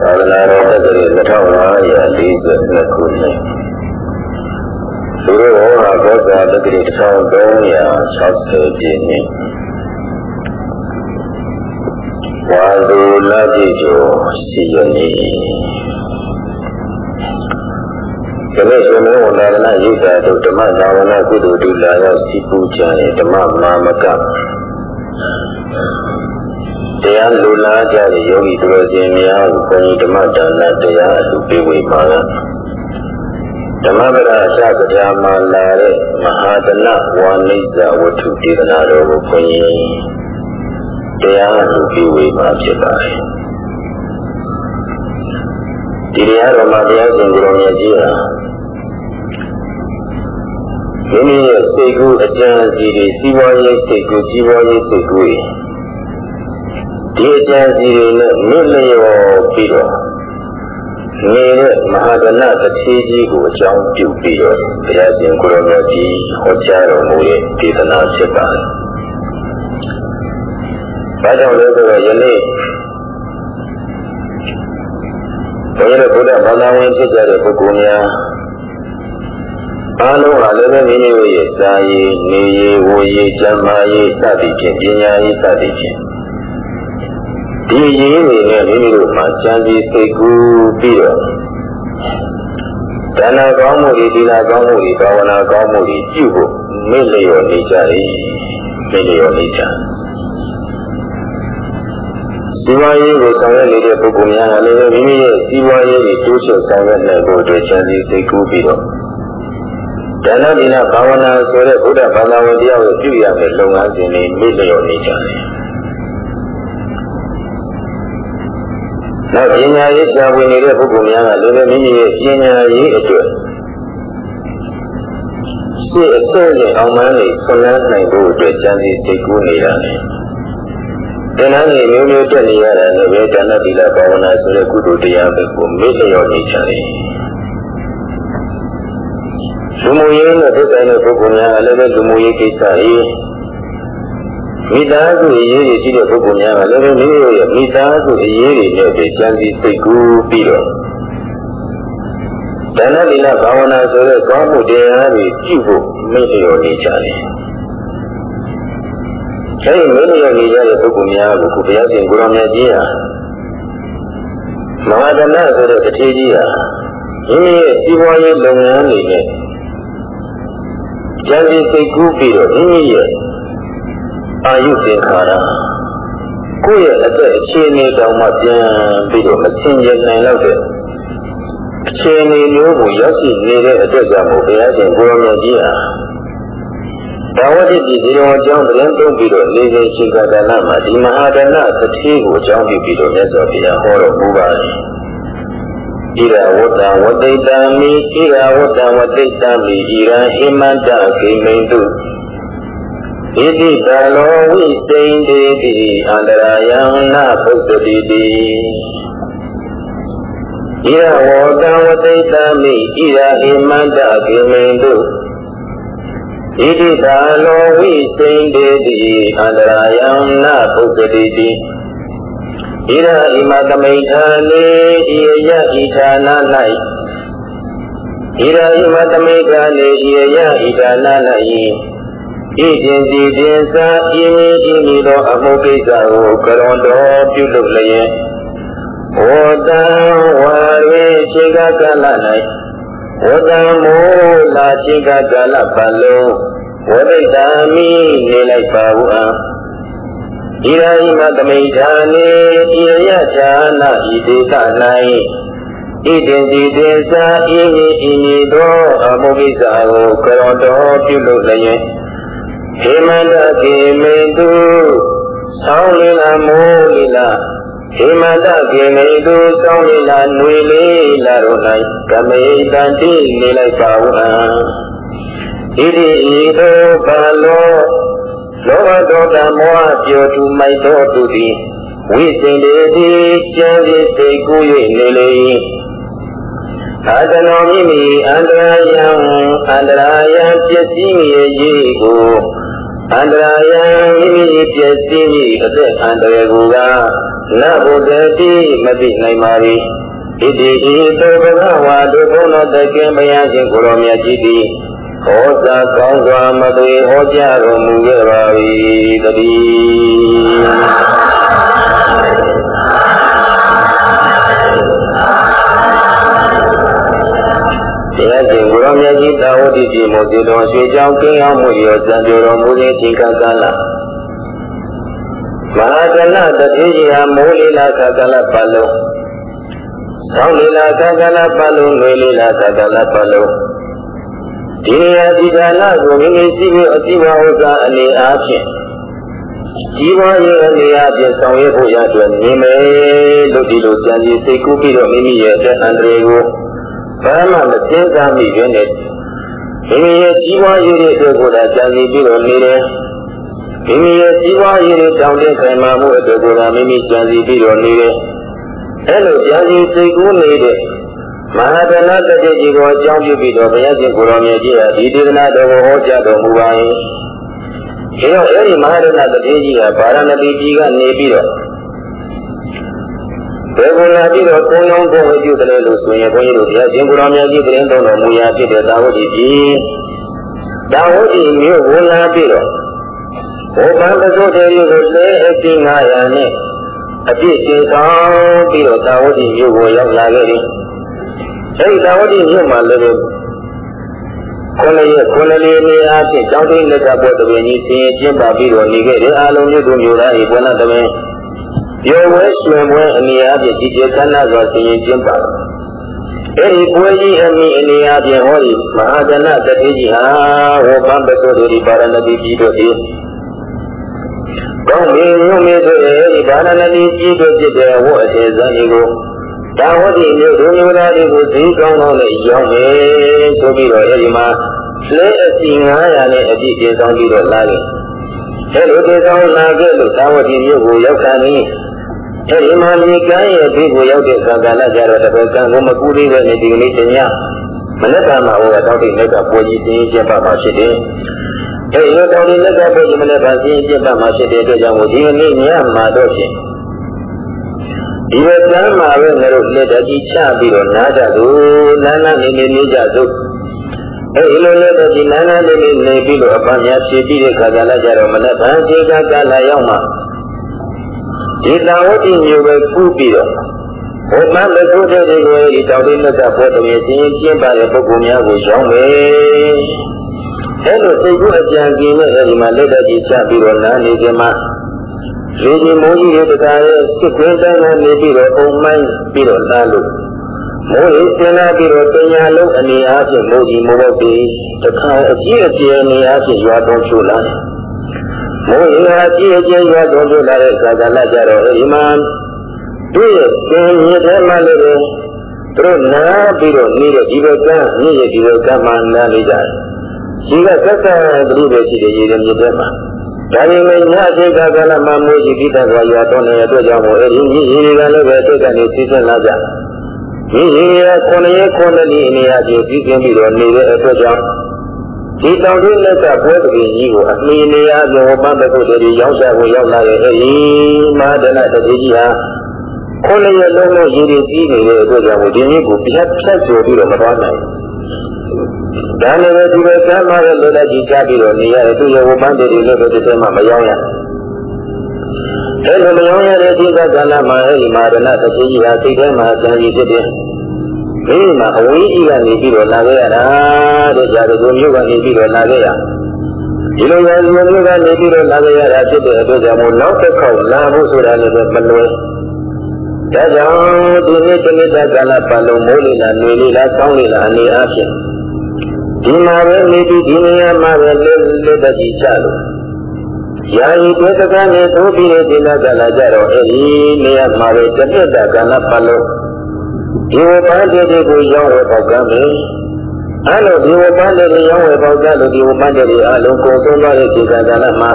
သာသနာတော်တက္ကရာ2542ခုနှစ်သူတို့ဟောတာဘောဇာတက္ကရာ1360ပြည့်နှစ်ဝါလူလတိကျော်စီရနေဒီနေ့ရှင်မင်းဝန္ဒနာရိပ်သာတို့ဓမ္မသာဝနာကုသိုလ်ဒုလာရောက်စီပူကြတဲ့ဓမ္မမာမက တရားလူလာကြတဲ့ယောဂီသူတော်စင်များကိုဘုန်းကြီးဓမ္မဒါနတရားအလူပေးဝေပါလားဓမ္မပဒအစကထာမှာလာတဲ့မဟာတနဝါနိစ္စဝတ္ထုဒေသနာတော်ကိုဘုန်းကြီးတရားအလူပေးဝေမှာဖြစ်ပါတယ်ဒီတရားတော်မှာတရားရှင်ကိုယ်တော်မြတ်ကြီးဟာမိမိရဲ့စိတ်ကူးအကြံစီတွေစီးပွားရေးစိတ်ကူးကြီးပွားရေးစိတ်ကူး ဒီအကြံစီတွေနဲ့မြင့်လျော်ပြီးတော့နေတဲ့မဟာကဏတတိကြီးကိုအကြောင်းပြုပြီးတော့ဘုရားရှင်ကိုရမကြီးဟောကြားတော်မူတဲ့ဒေသနာဖြစ်ပါတယ်။ဒါကြောင့်လည်းဆိုတော့ယနေ့ဘုရားဗုဒ္ဓဘာသာဝင်ဖြစ်ကြတဲ့ပုဂ္ဂိုလ်များအားလုံးဟာလည်းပဲမိမိတို့ရဲ့စာရေး၊နေရေး၊ဝေရေး၊ကျမ်းမာရေးစသည်ဖြင့်ပညာရေးစသည်ဖြင့် ဒီရေးတွေနဲ့မိမိတို့မှာကြံပြီးစိတ်ကူးပြီးတော့ဒါနကောင်းမှုတွေဒီလာကောင်းမှုတွေဘာဝနာကောင်းမှုတွေပြုဖို့မေ့လျော်နေကြတယ်မေ့လျော်နေကြစီးပွားရေးကိုဆောင်ရွက်နေတဲ့ပုဂ္ဂိုလ်များကလည်းမိမိရဲ့စီးပွားရေးတွေတိုးချဲ့ဆောင်ရွက်နိုင်ဖို့အတွက်ကြံပြီးစိတ်ကူးပြီးတော့ဒါနဒီနာဘာဝနာဆိုတဲ့ဘုရားဘာသာဝင်တရားကိုပြုရမယ်လုပ်ငန်းစဉ်တွေမေ့လျော်နေကြတယ် နောက်ပညာရေးရှားဝင်နေတဲ့ပုဂ္ဂိုလ်များကလည်းမိမိရဲ့ပညာရေးအတွက်စိတ်အစိုးရအောင်မှန်းနေဆွမ်းလန်းနိုင်ဖို့အတွက်ကြံစည်စိတ်ကူးနေတာလေ။ဒီနာနေမျိုးမျိုးတက်နေရတာလည်းပဲဒါနသီလဘာဝနာဆိုတဲ့ကုသိုလ်တရားတွေကိုမေ့လျော့နေကြတယ်။လူမှုရေးနဲ့သက်ဆိုင်တဲ့ပုဂ္ဂိုလ်များကလည်းလူမှုရေးကိစ္စတွေ မိသားစုအရေးကြီးတဲ့ပုဂ္ဂိုလ်များကလည်းမိမိတို့ရဲ့မိသားစုအရေးတွေနဲ့ပဲကြံစည်စိတ်ကူးပြီးတော့ဒါနလီလဘာဝနာဆိုတဲ့ကောင်းမှုတရားတွေပြုဖို့မိလျော်နေကြတယ်။အဲဒီမိလျော်နေကြတဲ့ပုဂ္ဂိုလ်များကိုဘုရားရှင်ကိုရောင်မြတ်ကြီးဟာမဟာဒနာဆိုတဲ့တထေကြီးဟာမိမိရဲ့စီးပွားရေးလုပ်ငန်းတွေနဲ့ကြံစည်စိတ်ကူးပြီးတော့မိမိရဲ့ အာယုသင်္ခါရကိုယ့်ရဲ့အသက်အခြေအနေတောင်မှပြန်ပြီးတော့မသင်ကျင်နိုင်တော့တဲ့အခြေအနေမျိုးကိုရောက်ရှိနေတဲ့အတွက်ကြောင့်ဘုရားရှင်ကိုရောင်မြတ်ကြီးဟာဘာဝတိပြည်ဒီတော်အကြောင်းသတင်းသုံးပြီးတော့နေစဉ်ရှိကကဏမှာဒီမဟာဒနာသတိကိုအကြောင်းပြုပြီးတော့မြတ်စွာဘုရားဟောတော်မူပါတယ်ဣရဝတ္တဝတိတံမိဣရဝတ္တဝတိတံမိဣရဟိမန္တဂိမိန်တု ဣတိတလောဝိစိန်တေတိအန္တရာယံနာပုတ္တိတိဣရဝတံဝတိတံမိဣရဟိမန္တဂိမိန်တုဣတိတလောဝိစိန်တေတိအန္တရာယံနာပုတ္တိတိဣရဣမသမိဋ္ဌာနေဣယယဣဌာနာ၌ဣရဣမသမိဋ္ဌာနေဣယယဣဌာနာ၌ ဣတင်စီတင်စာဣမိဣမိသောအမှုကိစ္စကိုကရွန်တော်ပြုလုပ်လျက်ဝတံဝါရေချိန်ကကာလ၌ဝတံမောလာချိန်ကကာလပတ်လုံးဝိဒ္ဓာမိနေလိုက်ပါဟုအာဣရာဟိမသမိဋ္ဌာနေဣယယဌာနာဣဒေသ၌ဣတင်စီတင်စာဣမိဣမိသောအမှုကိစ္စကိုကရောတော်ပြုလုပ်လျက် ဟေမန္တကေမိတုသောင်းလီလာမိုးလီလာဟေမန္တကေမိတုသောင်းလီလာຫນွေလေးလာတို့၌ကမေတံတိနေလိုက်ပါဝံဣတိဤသို့ဘာလောလောဘဒေါသမောဟပြောသူမိုက်သောသူသည်ဝိစိန်တေတိကျမ်းစီစိတ်ကူး၍နေလေ၏အာတနောမိမိအန္တရာယံအန္တရာယံပစ္စည်းရဲ့ရေးကို အန္တရာယံမိမိပစ္စည်း၏အသက်အန္တရာယ်ကိုကနဗုဒ္ဓတိမသိနိုင်ပါ၏ဣတိဤသောဘဂဝါတို့ဘုန်းတော်တကင်ဘုရားရှင်ကိုရောမြတ်ကြီးသည်ဟောစာကောင်းစွာမသွေဟောကြားတော်မူခဲ့ပါ၏တည်း ရှင်ကိုရောမြတ်ကြီးသာဝတိပြည်မို့ဒီတော်ရွှေကြောင်းကင်းအောင်မှုရောစံပြတော်မူခြင်းချိန်ကာလမဟာကလတတိယဟာမိုးလီလာကကလပတ်လုံးသောင်းလီလာကကလပတ်လုံးငွေလီလာကကလပတ်လုံးဒီနေရာဒီဌာနကိုမိမိရှိပြီးအတိဝဥစ္စာအနေအားဖြင့်ကြီးပွားရေးအနေအားဖြင့်ဆောင်ရွက်ဖို့ရအတွက်နေမယ်လို့ဒီလိုကြံစည်စိတ်ကူးပြီးတော့မိမိရဲ့အန္တရာယ်ကို ဘာမှမသိစားမိရတဲ့မိမိရဲ့ကြီးပွားရေးတွေအတွက်ကိုသာကြံစည်ပြီးတော့နေတယ်မိမိရဲ့ကြီးပွားရေးတွေတောင်းတခိုင်မာမှုအတွက်ကိုသာမိမိကြံစည်ပြီးတော့နေတယ်အဲလိုကြံစည်စိတ်ကူးနေတဲ့မဟာဒနာတတိကြီးကိုအကြောင်းပြုပြီးတော့ဘုရားရှင်ကိုရောင်မြတ်ကြီးဟာဒီဒေသနာတော်ကိုဟောကြားတော်မူပါ၏။ဒါတော့အဲဒီမဟာဒနာတတိကြီးကဗာရဏသီကြီးကနေပြီးတော့ ဘယ်ကိုလာပြီးတော့ကုန်းလုံးကိုဝိပြုတယ်လို့ဆိုရင်ဘုန်းကြီးတို့ဘုရားရှင်ကိုရောင်မြတ်ကြီးတရင်တော်တော်မူရာဖြစ်တဲ့သာဝတိကြီးသာဝတိမြို့ဝင်လာပြီးတော့ဘုရားပစိုးတေရီကိုလဲအသိ900နဲ့အပြည့်တင်ဆောင်ပြီးတော့သာဝတိမြို့ကိုရောက်လာခဲ့တယ်။အဲဒီသာဝတိမြို့မှာလည်းခုနှစ်ရက်ခုနှစ်လေးနေအားဖြင့်ကျောင်းသိလက်ကပေါ်တပင်ကြီးဆင်းရဲကျင်းပါပြီးတော့နေခဲ့တဲ့အာလုံးမျိုးတို့မျိုးသားဤဘုနာတပင် ပြောဝဲရွှင်ပွဲအနေအားဖြင့်ဒီကျေကဏ္ဍစွာဆင်းရဲကျင်းပါအဲဒီပွဲကြီးအမိအနေအားဖြင့်ဟောဒီမဟာကဏ္ဍတတိကြီးဟာဝဘံပသောတိပါရဏတိကြီးတို့သည်ကောင်းပြီညုံမေဆိုအဲဒီပါရဏတိကြီးတို့ဖြစ်တဲ့ဝတ်အစေဇန်ဒီကိုဒါဝတိမျိုးဒုမျိုးသားတွေကိုဈေးကောင်းကောင်းနဲ့ရောင်းတယ်ဆိုပြီးတော့အဲဒီမှာလဲအစီ900နဲ့အပြည့်ပြေဆောင်ပြီးတော့လာတယ်။အဲလိုပြေဆောင်လာခဲ့လို့ဒါဝတိမျိုးကိုရောက်တာနည်း အဲဒီမှာမြေကမ်းရဲ့ဘေးကိုရောက်တဲ့ကာကလကြတော့တပည့်ကံကိုမကူသေးပဲဒီကနေ့တညမနေ့ကမှဟိုတော့တိနေ့ကပွဲကြီးသိကျက်ပါမှာဖြစ်တယ်။အဲဒီလိုတော်ဒီနေ့ကပွဲကြီးမနေ့ကသိကျက်ပါမှာဖြစ်တဲ့အတွက်ကြောင့်ဒီကနေ့ညမှာတော့ဖြင့်ဒီလိုတမ်းမှာပဲငါတို့လက်တကြီးချပြီးတော့နားကြသူနာနာနေနေနေကြသူအဲဒီလိုလက်တကြီးနာနာနေနေနေပြီးတော့အပန်းများဖြည့်ပြီးတဲ့ခါကလည်းကြတော့မနေ့ကချိန်ကကာလရောက်မှ ဒီတဝတိမျိုးပဲကူးပြီးတော့ဘုမမသုတဲ့တွေကိုဒီတောင်လေးလက်ကဘွဲ့တော်ရှင်ကျင်းပါတဲ့ပုဂ္ဂိုလ်များကိုရောင်းမယ်အဲလိုစိတ်ကူးအကြံကျင်နဲ့အဲဒီမှာလက်တကြီးချပြီးတော့နားနေကြမှာရေကြီးမိုးကြီးတွေတခါရဲ့စစ်ခွင်းတိုင်းကနေပြီးတော့အုံမိုင်းပြီးတော့လာလို့မိုးရေဆင်းလာပြီးတော့တရားလုံးအနေအားဖြင့်မိုးကြီးမိုးပေါက်ပြီးတခါအကြီးအကျယ်အနေအားဖြင့်ရွာသွန်းချို့လာတယ်။ မိုးရေအကြီးအကျယ်ရွာသွန်းချို့လာတဲ့အခါကလည်းကြတော့ဒီမှာတို့ရဲ့သင်ရတဲ့မှလည်းသူတို့နားပြီးတော့နေတဲ့ဒီဘက်ကမြင့်ရဲ့ဒီဘက်ကမှနားနေကြတယ်။ဒီကသက်သက်ဘုရားရှိတဲ့ရေတွေမြင့်တဲ့မှာဒါပေမဲ့ညအချိန်ကာလမှာမိုးရှိပြီးတဲ့ကွာရွာတော်နေတဲ့အတွက်ကြောင့်မို့အဲဒီကြီးကြီးတွေကလည်းပဲစိတ်ကနေသိစင်လာကြကြီးကြီးရခုနှစ်ရက်ခုနှစ်နည်းအနေအချင်းပြီးကျင်းပြီးတော့နေတဲ့အတွက်ကြောင့် ဒီတောင်တွင်းလက်ကပွဲပင်ကြီးကိုအမီနေရပြောပန်းတဲ့ပုဒ်တွေရောက်စားကိုရောက်လာတဲ့အဲဒီမဟာဒနတတိကြီးဟာခုနှစ်ရက်လုံးလုံးရည်ရည်ကြီးနေတဲ့အတွက်ကြောင့်ဒီနည်းကိုပြတ်ဖြတ်ဆိုပြီးတော့မသွားနိုင်ဘူးဒါလည်းပဲဒီလိုကမ်းမှာလည်းလွတ်လပ်ကြည့်ကြပြီးတော့နေရတယ်သူရဲ့ဝပန်းတွေလို့တော့ဒီထဲမှာမရောက်ရအဲလိုမရောက်ရတဲ့ဒီကကလမှာအဲဒီမာရဏတတိယဟာစိတ်ထဲမှာကြံရည်ဖြစ်တယ် ဒီမှာအဝေးကြီးကနေပြီးတော့လာခဲ့ရတာတဲ့ကြာတို့မျိုးကနေပြီးတော့လာခဲ့ရဒီလိုရမျိုးမျိုးကနေပြီးတော့လာခဲ့ရတာဖြစ်တဲ့အတွက်ကြောင့်မို့နောက်တစ်ခေါက်လာဖို့ဆိုတာလည်းမလွယ်ဒါကြောင့်ဒီနေ့တနေ့ကလပတ်လုံးမိုးလေလာနေလေလာကောင်းလေလာအနေအချင်းဒီမှာပဲနေပြီးဒီနေရာမှာပဲလက်လက်တကြီးချလို့ယာယီတေသကနဲ့သိုးပြီးတဲ့ဒီလကလာကြတော့အဲဒီနေရာမှာပဲတစ်နှစ်တာကာလပတ်လို့ ဒီဝပန်းတွေကိုရောင်းဝယ်ပေါက်ကမ်းမယ်အဲလိုဒီဝပန်းတွေရောင်းဝယ်ပေါက်ကလို့ဒီဝပန်းတွေအလုံးကုန်ဆုံးသွားတဲ့ဒီကာလမှာ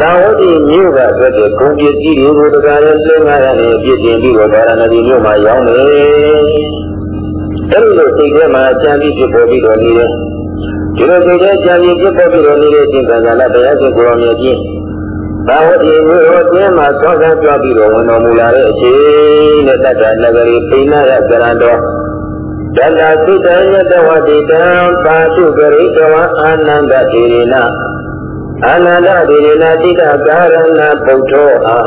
သာဝတိမြို့ကအတွက်ဂုံပစ္စည်းတွေကိုတရားရဲ့လင်းကားရတဲ့ပြည့်တင်ပြီးတော့ဗာရဏသီမြို့မှာရောင်းတယ်အဲ့လိုစိတ်ထဲမှာကြံပြီးဖြစ်ပေါ်ပြီးတော့နေတယ်ဒီလိုစိတ်ထဲကြံပြီးဖြစ်ပေါ်ပြီးတော့နေတဲ့အချိန်ကလည်းတရားရှင်ကိုယ်တော်မြတ်ကြီး ဘာဝတိမျိုးအတွင်းမှာသောကကြွပြီးတော့ဝင်တော်မူလာတဲ့အချိန်နဲ့တတ္တနဂရီပိဏရကရတော်တတ္တသုတယတဝတိတံပါတုဂရိတဝအာနန္ဒတိရိနာအာနန္ဒတိရိနာတိတကာရဏပုထ္ထောအာ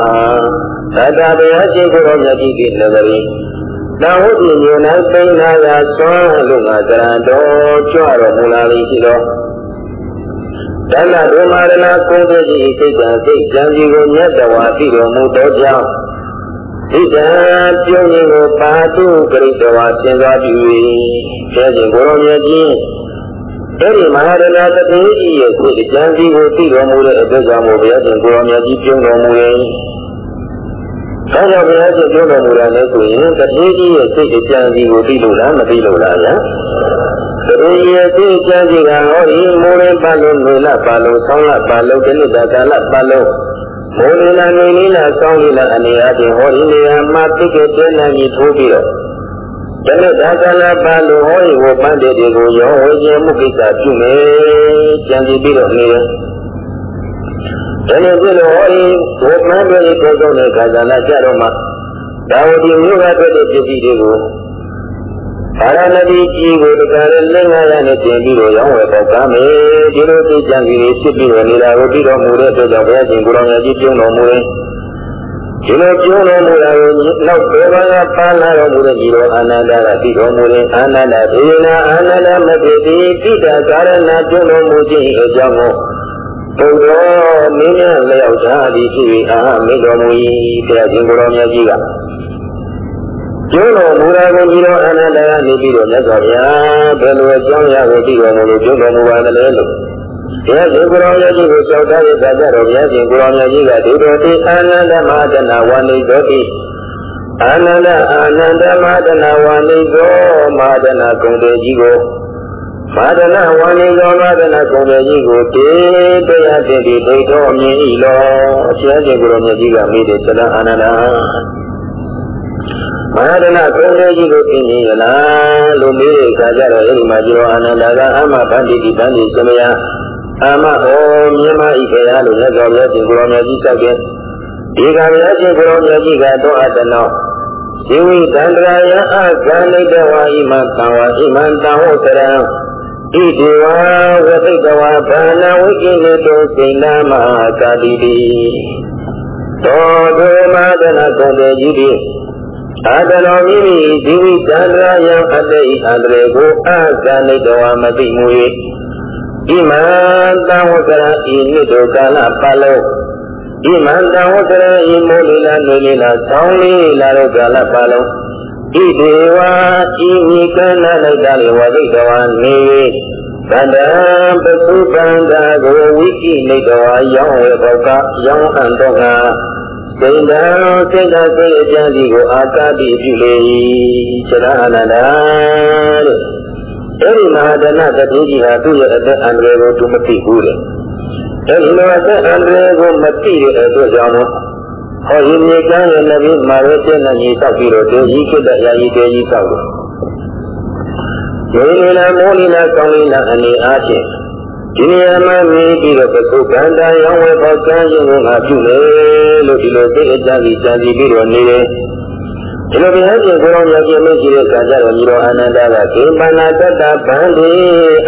သတ္တဘယရှိကိုရောမြတ်ကြီးကိနဂရီတဝတိမျိုး၌ပိဏရဆွမ်းလို့ငါကရတော်ကြွတော်မူလာလိမ့်ရှိတော် ဓမ္မဒုမာရဏကုသတိစိတ်တံစိတ်ကြံစီကိုမြတ်တော်ဝါပြီးတော်မူသောကြောင့်ဣဒံပြုံးရင်ကိုပါတုပရိတဝါသင်္သွားပြု၏ဆဲခြင်းကိုရောမြတ်ကြီးအဲဒီမဟာရဏတတိကြီးရဲ့စိတ်ကြံစီကိုပြီးတော်မူတဲ့အတွက်ကြောင့်ဘုရားရှင်ကိုရောမြတ်ကြီးပြုံးတော်မူ၏ဒါကြောင့်ဘုရားရှင်ပြုံးတော်မူတာလည်းဆိုရင်တတိကြီးရဲ့စိတ်ကြံစီကိုပြီးလို့လားမပြီးလို့လားဗျာ သရေရဲ့သိချမ်းစီကဟောဒီမိုးရင်းပတ်လို့နေလပတ်လို့ဆောင်းလပတ်လို့တနစ်တာကာလပတ်လို့မိုးရင်းလာနေလေးလာဆောင်းလေးလာအနေအချင်းဟောဒီနေရာမှာတိကျတဲ့နာမည်ထိုးပြီးတော့တနစ်တာကာလပတ်လို့ဟောဒီဝပန်းတဲ့တွေကိုရောဝေခြင်းမှုကိစ္စပြုမယ်ကြံစီပြီးတော့နေတယ်ဒါနဲ့ပြလို့ဟောဒီဝပန်းတဲ့ကိုယ်ဆုံးတဲ့ခါကလာကြတော့မှဒါဝတိမြို့ကတွေ့တဲ့ပစ္စည်းတွေကို ပါရဏတိကြီးကိုတကယ်လင်းငါရနဲ့တင်ပြီးတော့ရောင်းဝယ်ပေါက်ကမ်းမယ်ဒီလိုသိကြံကြီးတွေဖြစ်ပြီးတော့နေတာကိုပြီးတော်မူတဲ့အတွက်ကြောင့်ဘုရားရှင်ကိုရောင်ရကြီးပြုံးတော်မူတယ်ဒီလိုပြုံးတော်မူတာကိုနောက်ဘယ်မှာပါလာတော်မူတဲ့ဒီလိုအာနန္ဒကပြီးတော်မူတဲ့အာနန္ဒဒေနာအာနန္ဒမတိတိပိဋကကာရဏပြုံးတော်မူခြင်းအကြောင်းကိုဘုရားမင်းရဲ့လျောက်ချသည်ဖြစ်၍အာမိတော်မူ၏ဘုရားရှင်ကိုရောင်ရကြီးက ကျိုးတော်မူတာကိုပြီးတော့အနန္တကနေပြီးတော့မြတ်စွာဘုရားဘယ်လိုအကြောင်းအရာကိုပြီးတော်မူလို့ကျိုးတော်မူပါသလဲလို့ဘုရားရှင်ကိုယ်တော်ရဲ့ကြီးကိုကြောက်တဲ့အခါကျတော့ဘုရားရှင်ကိုယ်တော်ရဲ့ကြီးကဒုတော်တိအာနန္ဒမဟာတနာဝဏိသောတိအာနန္ဒအာနန္ဒမဟာတနာဝဏိသောမဟာတနာကုံတေကြီးကိုမဟာတနာဝဏိသောမဟာတနာကုံတေကြီးကိုတေတရားတည်တည်ဒိဋ္ဌောမြင်၏လောအရှင်ရှင်ကိုယ်တော်မြတ်ကြီးကမိတယ်သလအာနန္ဒ မဟာဒနာကိုယ်လေးကြီးကိုသိနေရလားလို့မေးတဲ့အခါကျတော့အဲဒီမှာကျော်အာနန္ဒကအမဗန္တိတိဗန္တိသမယအာမဟောမြမဤခေယလို့လက်တော်ရဲ့ရှင်ကိုရောမြတ်ကြီးဆောက်တဲ့ဒီကမြတ်ရှင်ကိုရောမြတ်ကြီးကတော့အတနောဇီဝိတန္တရာယအခန္ဓိတဝါဣမသံဝါဣမံတံဟုတ်တရံဣတိဝါဝသိတဝါဘာနာဝိကိနေတောစိန္ဒမဟာကာတိတိသောဒေမဒနာကုံတေကြီးတိ အာတလောမိမိဇီဝိတန္တရာယံအတ္တိအန္တရေကိုအာဇာနိတဝါမတိမူ၍ဣမံတံဝကရဤနိတောကာလပတ်လုံးဣမံတံဝကရဤမိုးလီလာနေလီလာဆောင်းလေးလာတော့ကာလပတ်လုံးဣဒေဝဤမိကနာလိုက်တာလေဝတိတဝါနေ၍သန္တံပသုပန္တာကိုဝိကိနိတဝါရောင်းဝေဘောကရောင်းအံတော့က စိတ်တော်စိတ်တော်စိတ်အကျဉ်းစီကိုအာကာတိပြုလေ၏သရအနန္ဒာတဲ့အဲဒီမဟာဒနာတတိကြီးဟာသူ့ရဲ့အသက်အန္တရာယ်ကိုသူမသိဘူးတဲ့အဲဒီလိုအသက်အန္တရာယ်ကိုမသိတဲ့အတွက်ကြောင့်ဟောဒီမြေကမ်းရဲ့နဗီမာရတဲ့နကြီးတောက်ပြီးတော့တေကြီးဖြစ်တဲ့ယာယီတေကြီးတောက်တယ်။မေလနာမောလီနာကောင်းလီနာအနေအားဖြင့် ဒီနေရာမှာမြည်ပြီးတော့ပသုကန္တာရောင်းဝယ်ပေါကမ်းခြင်းကိုငါပြုလေလို့ဒီလိုသိအကြကြီးကြံစီပြီးတော့နေတယ်ဒီလိုဘုရားရှင်ကိုယ်တော်မြတ်ကြီးမရှိတဲ့အခါကျတော့ညီတော်အာနန္ဒကကိပနာတတ္တဗန္တိ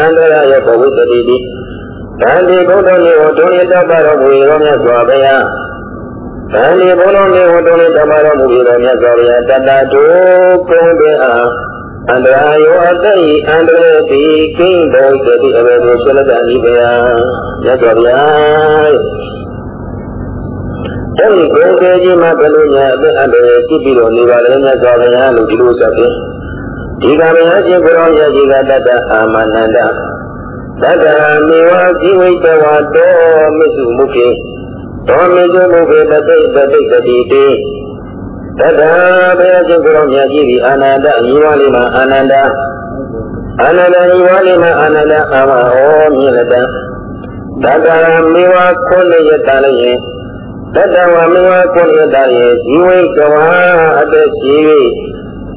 အန္တရာယဘဝတတိတိဗန္တိဘုဒ္ဓနေဟောတုံးရတပါတော်မူရောမြတ်စွာဘုရားဗန္တိဘုဒ္ဓနေဟောတုံးရတပါတော်မူရောမြတ်စွာဘုရားတတ္တတုကုံတေအား အန္တရာယောအတ္တိအန္တရတိကိဘုဒ္ဓတိအဘေဒုဆလတန်ဤဘုရားမြတ်စွာဘုရားအဲဒီကိုယ်သေးကြီးမှာဘယ်လိုညာအသက်အန္တရာယ်ရှိပြီးတော့နေပါလဲမြတ်စွာဘုရားလို့ဒီလိုဆိုတယ်ဒီကဘုရားရှင်ကိုရောရကြီးကတတ္တအာမနန္ဒသတ္တမေဝဇိဝိတဝါတောမစ္စုမုခေတောမေဇုမုခေတသိတသိတတိတေ တတ္တဘုရားရှင်ကိုရောမြတ်ကြီးဒီအာနန္ဒညီဝလေးမှာအာနန္ဒအာနန္ဒညီဝလေးမှာအာနန္ဒအာမဟောမြင်လက်တသတ္တမေဝခုနှစ်ရတလည်းတတဝမဝကုဏတယေဇီဝိကဝါအတ္တရှိ၍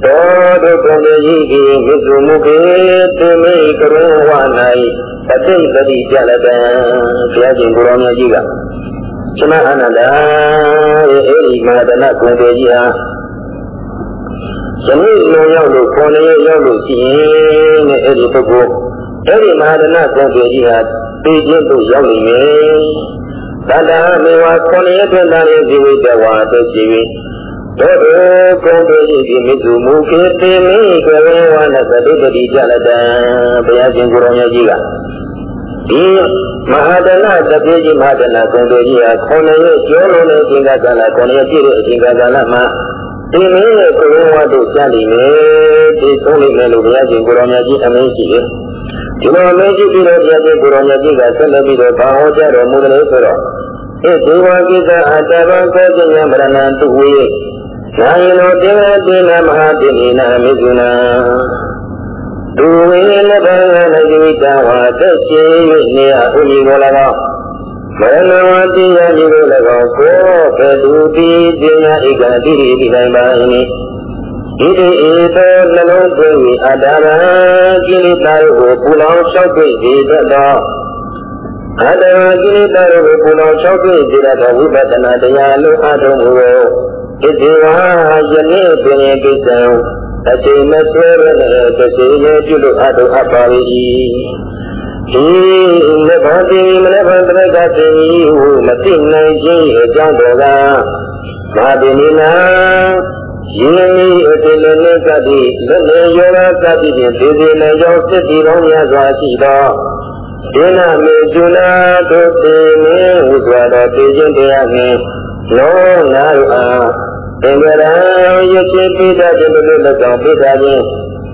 သောဒုက္ခတေယိကိဝိသုမုခေတေမိကရောဝ၌အတိတ်တတိကြလတံဘုရားရှင်ကိုရောမြတ်ကြီးက သမအနန္ဒာရဲ့အဲဒီမဟာတဏကွန်တေကြီးဟာယနေ့လုံရောက်လို့ခေါ်နေရောက်လို့ရှိရင်တဲ့အဲ့ဒီပုဂ္ဂိုလ်အဲ့ဒီမဟာဒနာကွန်ပြေကြီးဟာသိခြင်းသို့ရောက်နေမယ်။တတမေဝခေါ်နေရတဲ့နာရီဇီဝိတဝါတို့ရှိပြီးသောတောကွန်ပြေကြီးဒီမိစုမူကေတေမိကဝေဝနသတုတ္တိကြလတံဘုရားရှင်ကိုရောင်ကြီးက ဒီမဟာဒနာတပြေကြီးမဟာဒနာကွန်ပြေကြီးဟာခေါ်နေရကျော်လုံးတဲ့အချိန်ကာလခေါ်နေရပြည့်တဲ့အချိန်ကာလမှာဒီမင်းရဲ့ကိုယ်ဝတ်တို့စသည်နေဒီဆုံးလိမ့်မယ်လို့ဘုရားရှင်ကိုရောင်မြတ်ကြီးအမင်းရှိတယ်ဒီလိုအမင်းရှိပြီးတော့ဘုရားရှင်ကိုရောင်မြတ်ကြီးကဆက်လက်ပြီးတော့ဘာဟောကြားတော်မူတယ်လို့ဆိုတော့ဣဒေဝကိစ္စအတ္တဘံကောဇညမရဏံတုဝေနာယနောတေဝတေနမဟာတိနိနာမိကုဏ သူဝေနဘံငနဂိတဝါသက်ရှိ၍နေရဥမီကို၎င်းမနဝတိယဒီလို၎င်းကိုဘဒုတိပညာဧကတိတိဒီတိုင်းပါ၏ဣတိဧသောနှလုံးသွင်း၏အတ္တရာကိလေသာကိုပူလောင်လျှောက်သိစေတတ်သောအတ္တရာကိလေသာကိုပူလောင်လျှောက်သိစေတတ်သောဝိပဿနာတရားလို့အထုံးမူသောဣတိဝါယနေ့ပင်ကိစ္စံ အချိန်မဆွဲရတဲ့တစ်ချိန်နဲ့ပြုလို့အထုံးအပ်ပါ၏ဒီမေဘတိမနဘတရကတိဟုမသိနိုင်ခြင်းအကြောင်းတော်ကမာတိနိနာယင်းဤအတိလနေကတိလက်နေယောဂကတိဖြင့်ဒေသေနေကြောင့်စစ်တီပေါင်းများစွာရှိသောဒေနမေကျွနာတို့သေမင်းဟုစွာသောတေခြင်းတရားနှင့်လောနာရအား သင်္ကရာယတိပိဒတိလူ၎င်းပိဒခြင်း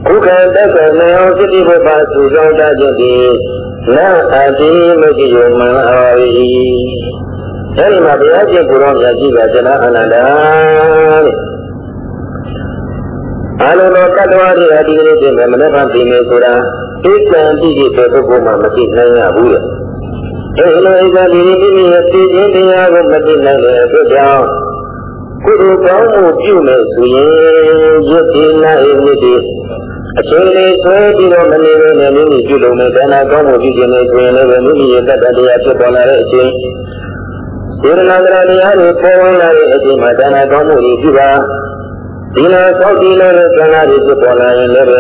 ခုခံတက္ကနေအောင်စတိဘုပ္ပါစုဆောင်တတ်ခြင်းနာအတိမတိယမံအာရိအဲဒီမှာဘုရားရှင်ကိုရောမြတ်ကြီးကဇနအနန္ဒာတဲ့အာလောကတ္တဝါတွေအဒီကလေးတွေမနက်ဖြန်ပြင်နေဆိုတာဧကံတိတိတဲ့ပုဂ္ဂိုလ်မှမသိနိုင်ရဘူးတဲ့အဲဒီလိုဧကံတိတိမိမိရဲ့သိခြင်းတရားကိုမသိနိုင်တဲ့အတွက်ကြောင့် ကုသိုလ်ကောင်းမှုပြုမယ်ဆိုရင်ယုတ်တိနာဧမြစ်တိအချိန်လေးဆွဲပြီးတော့မနေဘဲနဲ့မိမိပြုလုပ်နေဒါနာကောင်းမှုပြုခြင်းနဲ့ဆိုရင်လည်းမိမိရဲ့တတ္တတရားဖြစ်ပေါ်လာတဲ့အချိန်စေရနာတရားတွေပေါ်ဝင်လာတဲ့အချိန်မှာဒါနာကောင်းမှုတွေပြုပါဒီလိုသောက်တည်လို့တဲ့ကံလာတွေဖြစ်ပေါ်လာရင်လည်းပဲ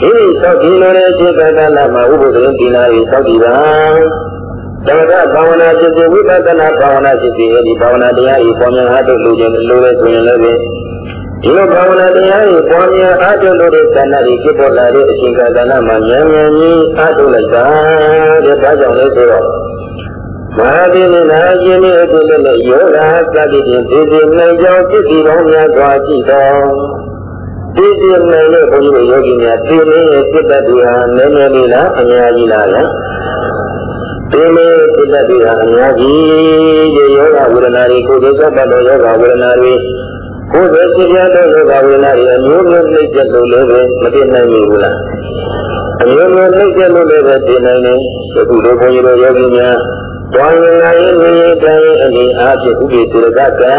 ဒီသောက်တည်လို့တဲ့အချိန်ကတည်းကမှာဥပဒေဒီနာတွေသောက်တည်ပါ သမထဘာဝနာဖြစ်ဖြစ်ဝိပဿနာဘာဝနာဖြစ်ဖြစ်အဲဒီဘာဝနာတရားဤပေါ်များအားထုတ်လို့ခြင်းလို့ပဲဆိုရင်လည်းဒီလိုဘာဝနာတရားကိုပေါ်များအားထုတ်လို့တဲ့သဏ္ဍာန်ကြီးဖြစ်ပေါ်လာတဲ့အချိန်ကာလမှာဉာဏ်ဉာဏ်ကြီးအားထုတ်လိုက်တာတဲ့ဒါကြောင့်လဲဆိုတော့မဟာတိနိနာရှင်၏အတုလည်းယောဂသတိဖြင့်ဒီဒီနိုင်ကြောင်းဖြစ်ပြီးတော်များစွာရှိတော်ဒီဒီနိုင်တဲ့ဘုန်းကြီးတို့ယောဂီများဒီနည်းရဲ့စိတ်တည်းဟာနည်းနည်းလေးလားအများကြီးလားလဲ ဒီလိုစိတ်တည်းဟာအများကြီးဒီယောဂဝေဒနာတွေကိုယ်သက်ပတ်တော်ယောဂဝေဒနာတွေကိုယ်သက်ဖြစ်ပြတဲ့ယောဂဝေဒနာတွေအမျိုးမျိုးနှိမ့်ချက်လို့လည်းမသိနိုင်ဘူးလားအမျိုးမျိုးနှိမ့်ချက်လို့လည်းသိနိုင်တယ်အခုလိုဘုန်းကြီးတို့ယောဂီများသွားရင်လည်းနေတိုင်းအနေအားဖြင့်ဥပိသုရကကံ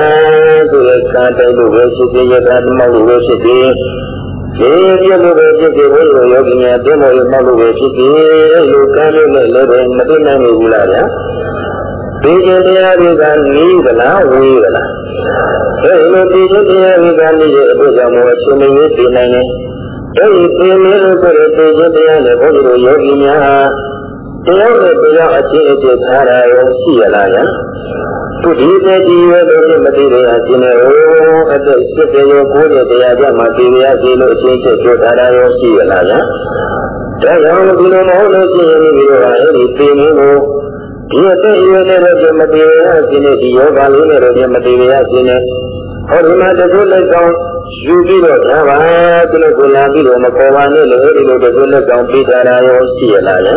ဆိုတဲ့ကံတိုင်းလို့ပဲဖြစ်ဖြစ်ရတာမှောက်လို့ပဲဖြစ်ဖြစ် ဒီပြလို့ပဲဖြစ်ဖြစ်ဘုရားယောဂီများတင်းမောရမှောက်လို့ပဲဖြစ်ဖြစ်လူကံလို့လည်းလည်းမသိနိုင်ဘူးလားဗျာဒီကျင်တရားတွေကနီးသလားဝေးသလားအဲဒီလိုဒီကျင်တရားတွေကနီးတဲ့အတွက်ကြောင့်မို့အရှင်မင်းသိနိုင်တယ်အဲဒီပြင်းလို့ဆိုတဲ့ဒီကျင်တရားနဲ့ဘုရားယောဂီများတရားနဲ့တရားအချင်းအကျထားတာရောရှိရလားဗျာ သူဒီတဲ့ဒီရဲ့တော့မသိရအချင်းနဲ့ဟိုအသက်စစ်တယ်ရောကိုယ်တဲ့တရားကြမှာသိရစီလို့အချင်းချင်းပြောထားတာရောရှိရလားဗျာဒါကြောင့်ဒီလိုမဟုတ်လို့ရှိရင်ဒီလိုဟာအဲ့ဒီသိမှုကိုဒီအသက်အရွယ်နဲ့တော့မသိရအချင်းနဲ့ဒီယောဂလေးနဲ့တော့မသိရအချင်းနဲ့ဟောဒီမှာတချို့လက်ဆောင်ယူပြီးတော့ဒါပါသူတို့ကလာပြီးတော့မပေါ်ပါနဲ့လို့ဒီလိုတချို့လက်ဆောင်ပေးတာရောရှိရလားဗျာ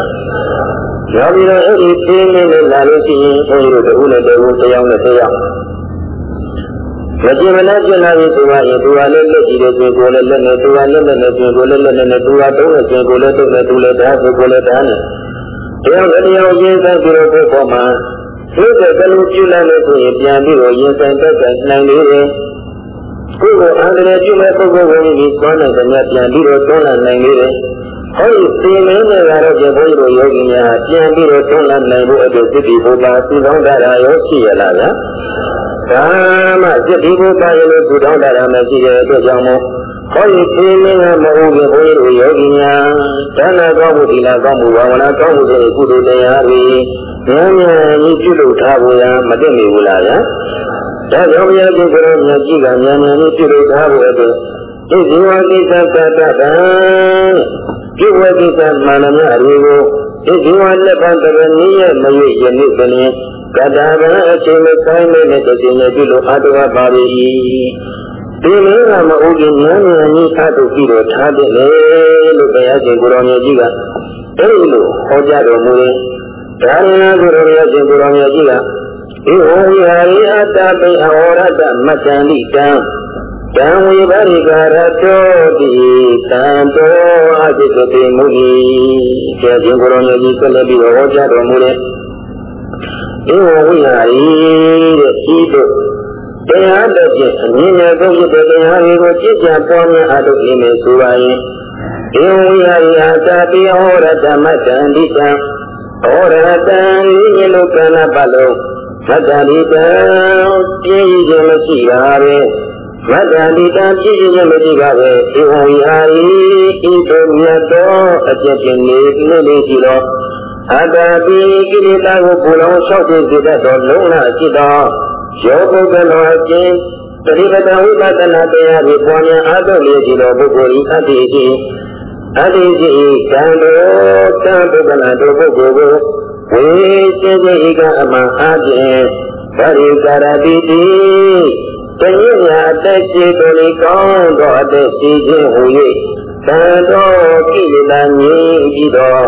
နောက်ပြီးတော့အဲ့ဒီပြင်းနေတဲ့လာလို့ရှိရင်ဘုန်းကြီးတို့တခုနဲ့တခုတရားနဲ့တရားမကြင်မနဲ့ကျင်လာပြီသူကရင်သူကလည်းလက်ကြည့်တယ်ဆိုကိုလည်းလက်နဲ့သူကလည်းလက်နဲ့ဆိုကိုလည်းလက်နဲ့သူကတုံးနဲ့ဆိုကိုလည်းတုံးနဲ့သူလည်းဓာတ်ဆိုကိုလည်းဓာတ်နဲ့တရားနဲ့တရားရင်းဆိုင်ပြီးတော့ဒီပေါ်မှာသိတဲ့ကလေးပြုလိုက်လို့ဆိုရင်ပြန်ပြီးတော့ရင်ဆိုင်တက်တဲ့နိုင်လေးတယ်ကိုယ်ကိုအန္တရာယ်ပြုမဲ့ပုဂ္ဂိုလ်ကိုဒီသွားနိုင်တဲ့ပြန်ပြီးတော့တွန်းလာနိုင်လေးတယ် ဟောဒီစီမင်းတွေကတော့ဒီဘုန်းကြီးတို့ယောဂီများပြန်ပြီးတော့တွန်းလှန်နိုင်ဖို့အတွက်စိတ္တိဘုရားသူကောင်းတာရောရှိရလားဗျာဒါမှစိတ္တိဘုရားရဲ့လို့သူကောင်းတာမရှိတဲ့အတွက်ကြောင့်မို့ဟောဒီစီမင်းကမဟုတ်ဘူးဘုန်းကြီးတို့ယောဂီများဒါနကောင်းမှုဒီလာကောင်းမှုဘာဝနာကောင်းမှုတွေကုသိုလ်တရားတွေဉာဏ်ဉာဏ်ကြီးပြုလုပ်ထားဖို့ရမတည့်နေဘူးလားဗျာဒါကြောင့်ဘုရားပြုကြတော်မြတ်ကြီးကဉာဏ်ဉာဏ်ကြီးပြုလုပ်ထားဖို့အတွက် ဒီဇီဝကိစ္စသတ္တတံဒီဝကိစ္စမာနမြအရေကိုဒီဇီဝလက်ပံတရဏီရဲ့မရွေ့ယနေ့ကနေ့ကတာဗံအချိန်မဆိုင်တဲ့တခြင်းနဲ့ပြုလို့အတဝပါရီဒီလိုကမဟုတ်ရင်ဉာဏ်ဉာဏ်ကြီးအတုပြီးတော့ထားတယ်လေလို့ဘုရားရှင်ကိုရောင်မြတ်ကြီးကအဲဒီလိုဟောကြားတော်မူရင်ဒါရဏကိုရောင်မြတ်ရှင်ကိုရောင်မြတ်ကြီးကဒီဟောရာရိအတ္တပိအဟောရတ္တမတ္တန်တိတံ တံဝိပရိကာရတောတိတံတောအจิตတိမုနိကျေရှင်ကိုရောမြတ်ကြီးဆက်လက်ပြီးဟောကြားတော်မူတဲ့ဧဝဝိဟာရီတဲ့ဤသို့တရားတော်ဖြင့်အမြင်နဲ့သုံးဖြစ်တဲ့တရားတွေကိုကြည်ကြပွားများအထုတ်နေမယ်ဆိုပါရင်ဧဝဝိဟာရီအာသာပိဟောရတမတ္တံတိတံဟောရတံနိယလုကနာပလုံးမတ္တရိတံပြည့်ခြင်းမရှိပါပဲ မတ္တတိတံပြည့်စုံမရှိပါပဲဒီဟောဤဟာဤဤသို့မြတ်သောအကျင့်ချင်းနေနေလေးရှိသောအတ္တပိကိလေသာကိုပူလောင်လျှောက်ခြင်းစေတတ်သောလုံးလာရှိသောယောဂုတ္တလောအကျင့်ပရိပဒဝိပဿနာတရားကိုပွားများအားထုတ်လေရှိသောပုဂ္ဂိုလ်ဤအတ္တိရှိအတ္တိရှိကံတော်သံပုဂ္ဂလတို့ပုဂ္ဂိုလ်ကိုဝေစေစေဤကအမှန်အားဖြင့်ဗရိကာရတိတိ တညညာအသက်ရှိသူဤကောင်းသောအသက်ရှိခြင်းဟူ၍သံတော်ကိလေသာငြိမ်းပြီးတော့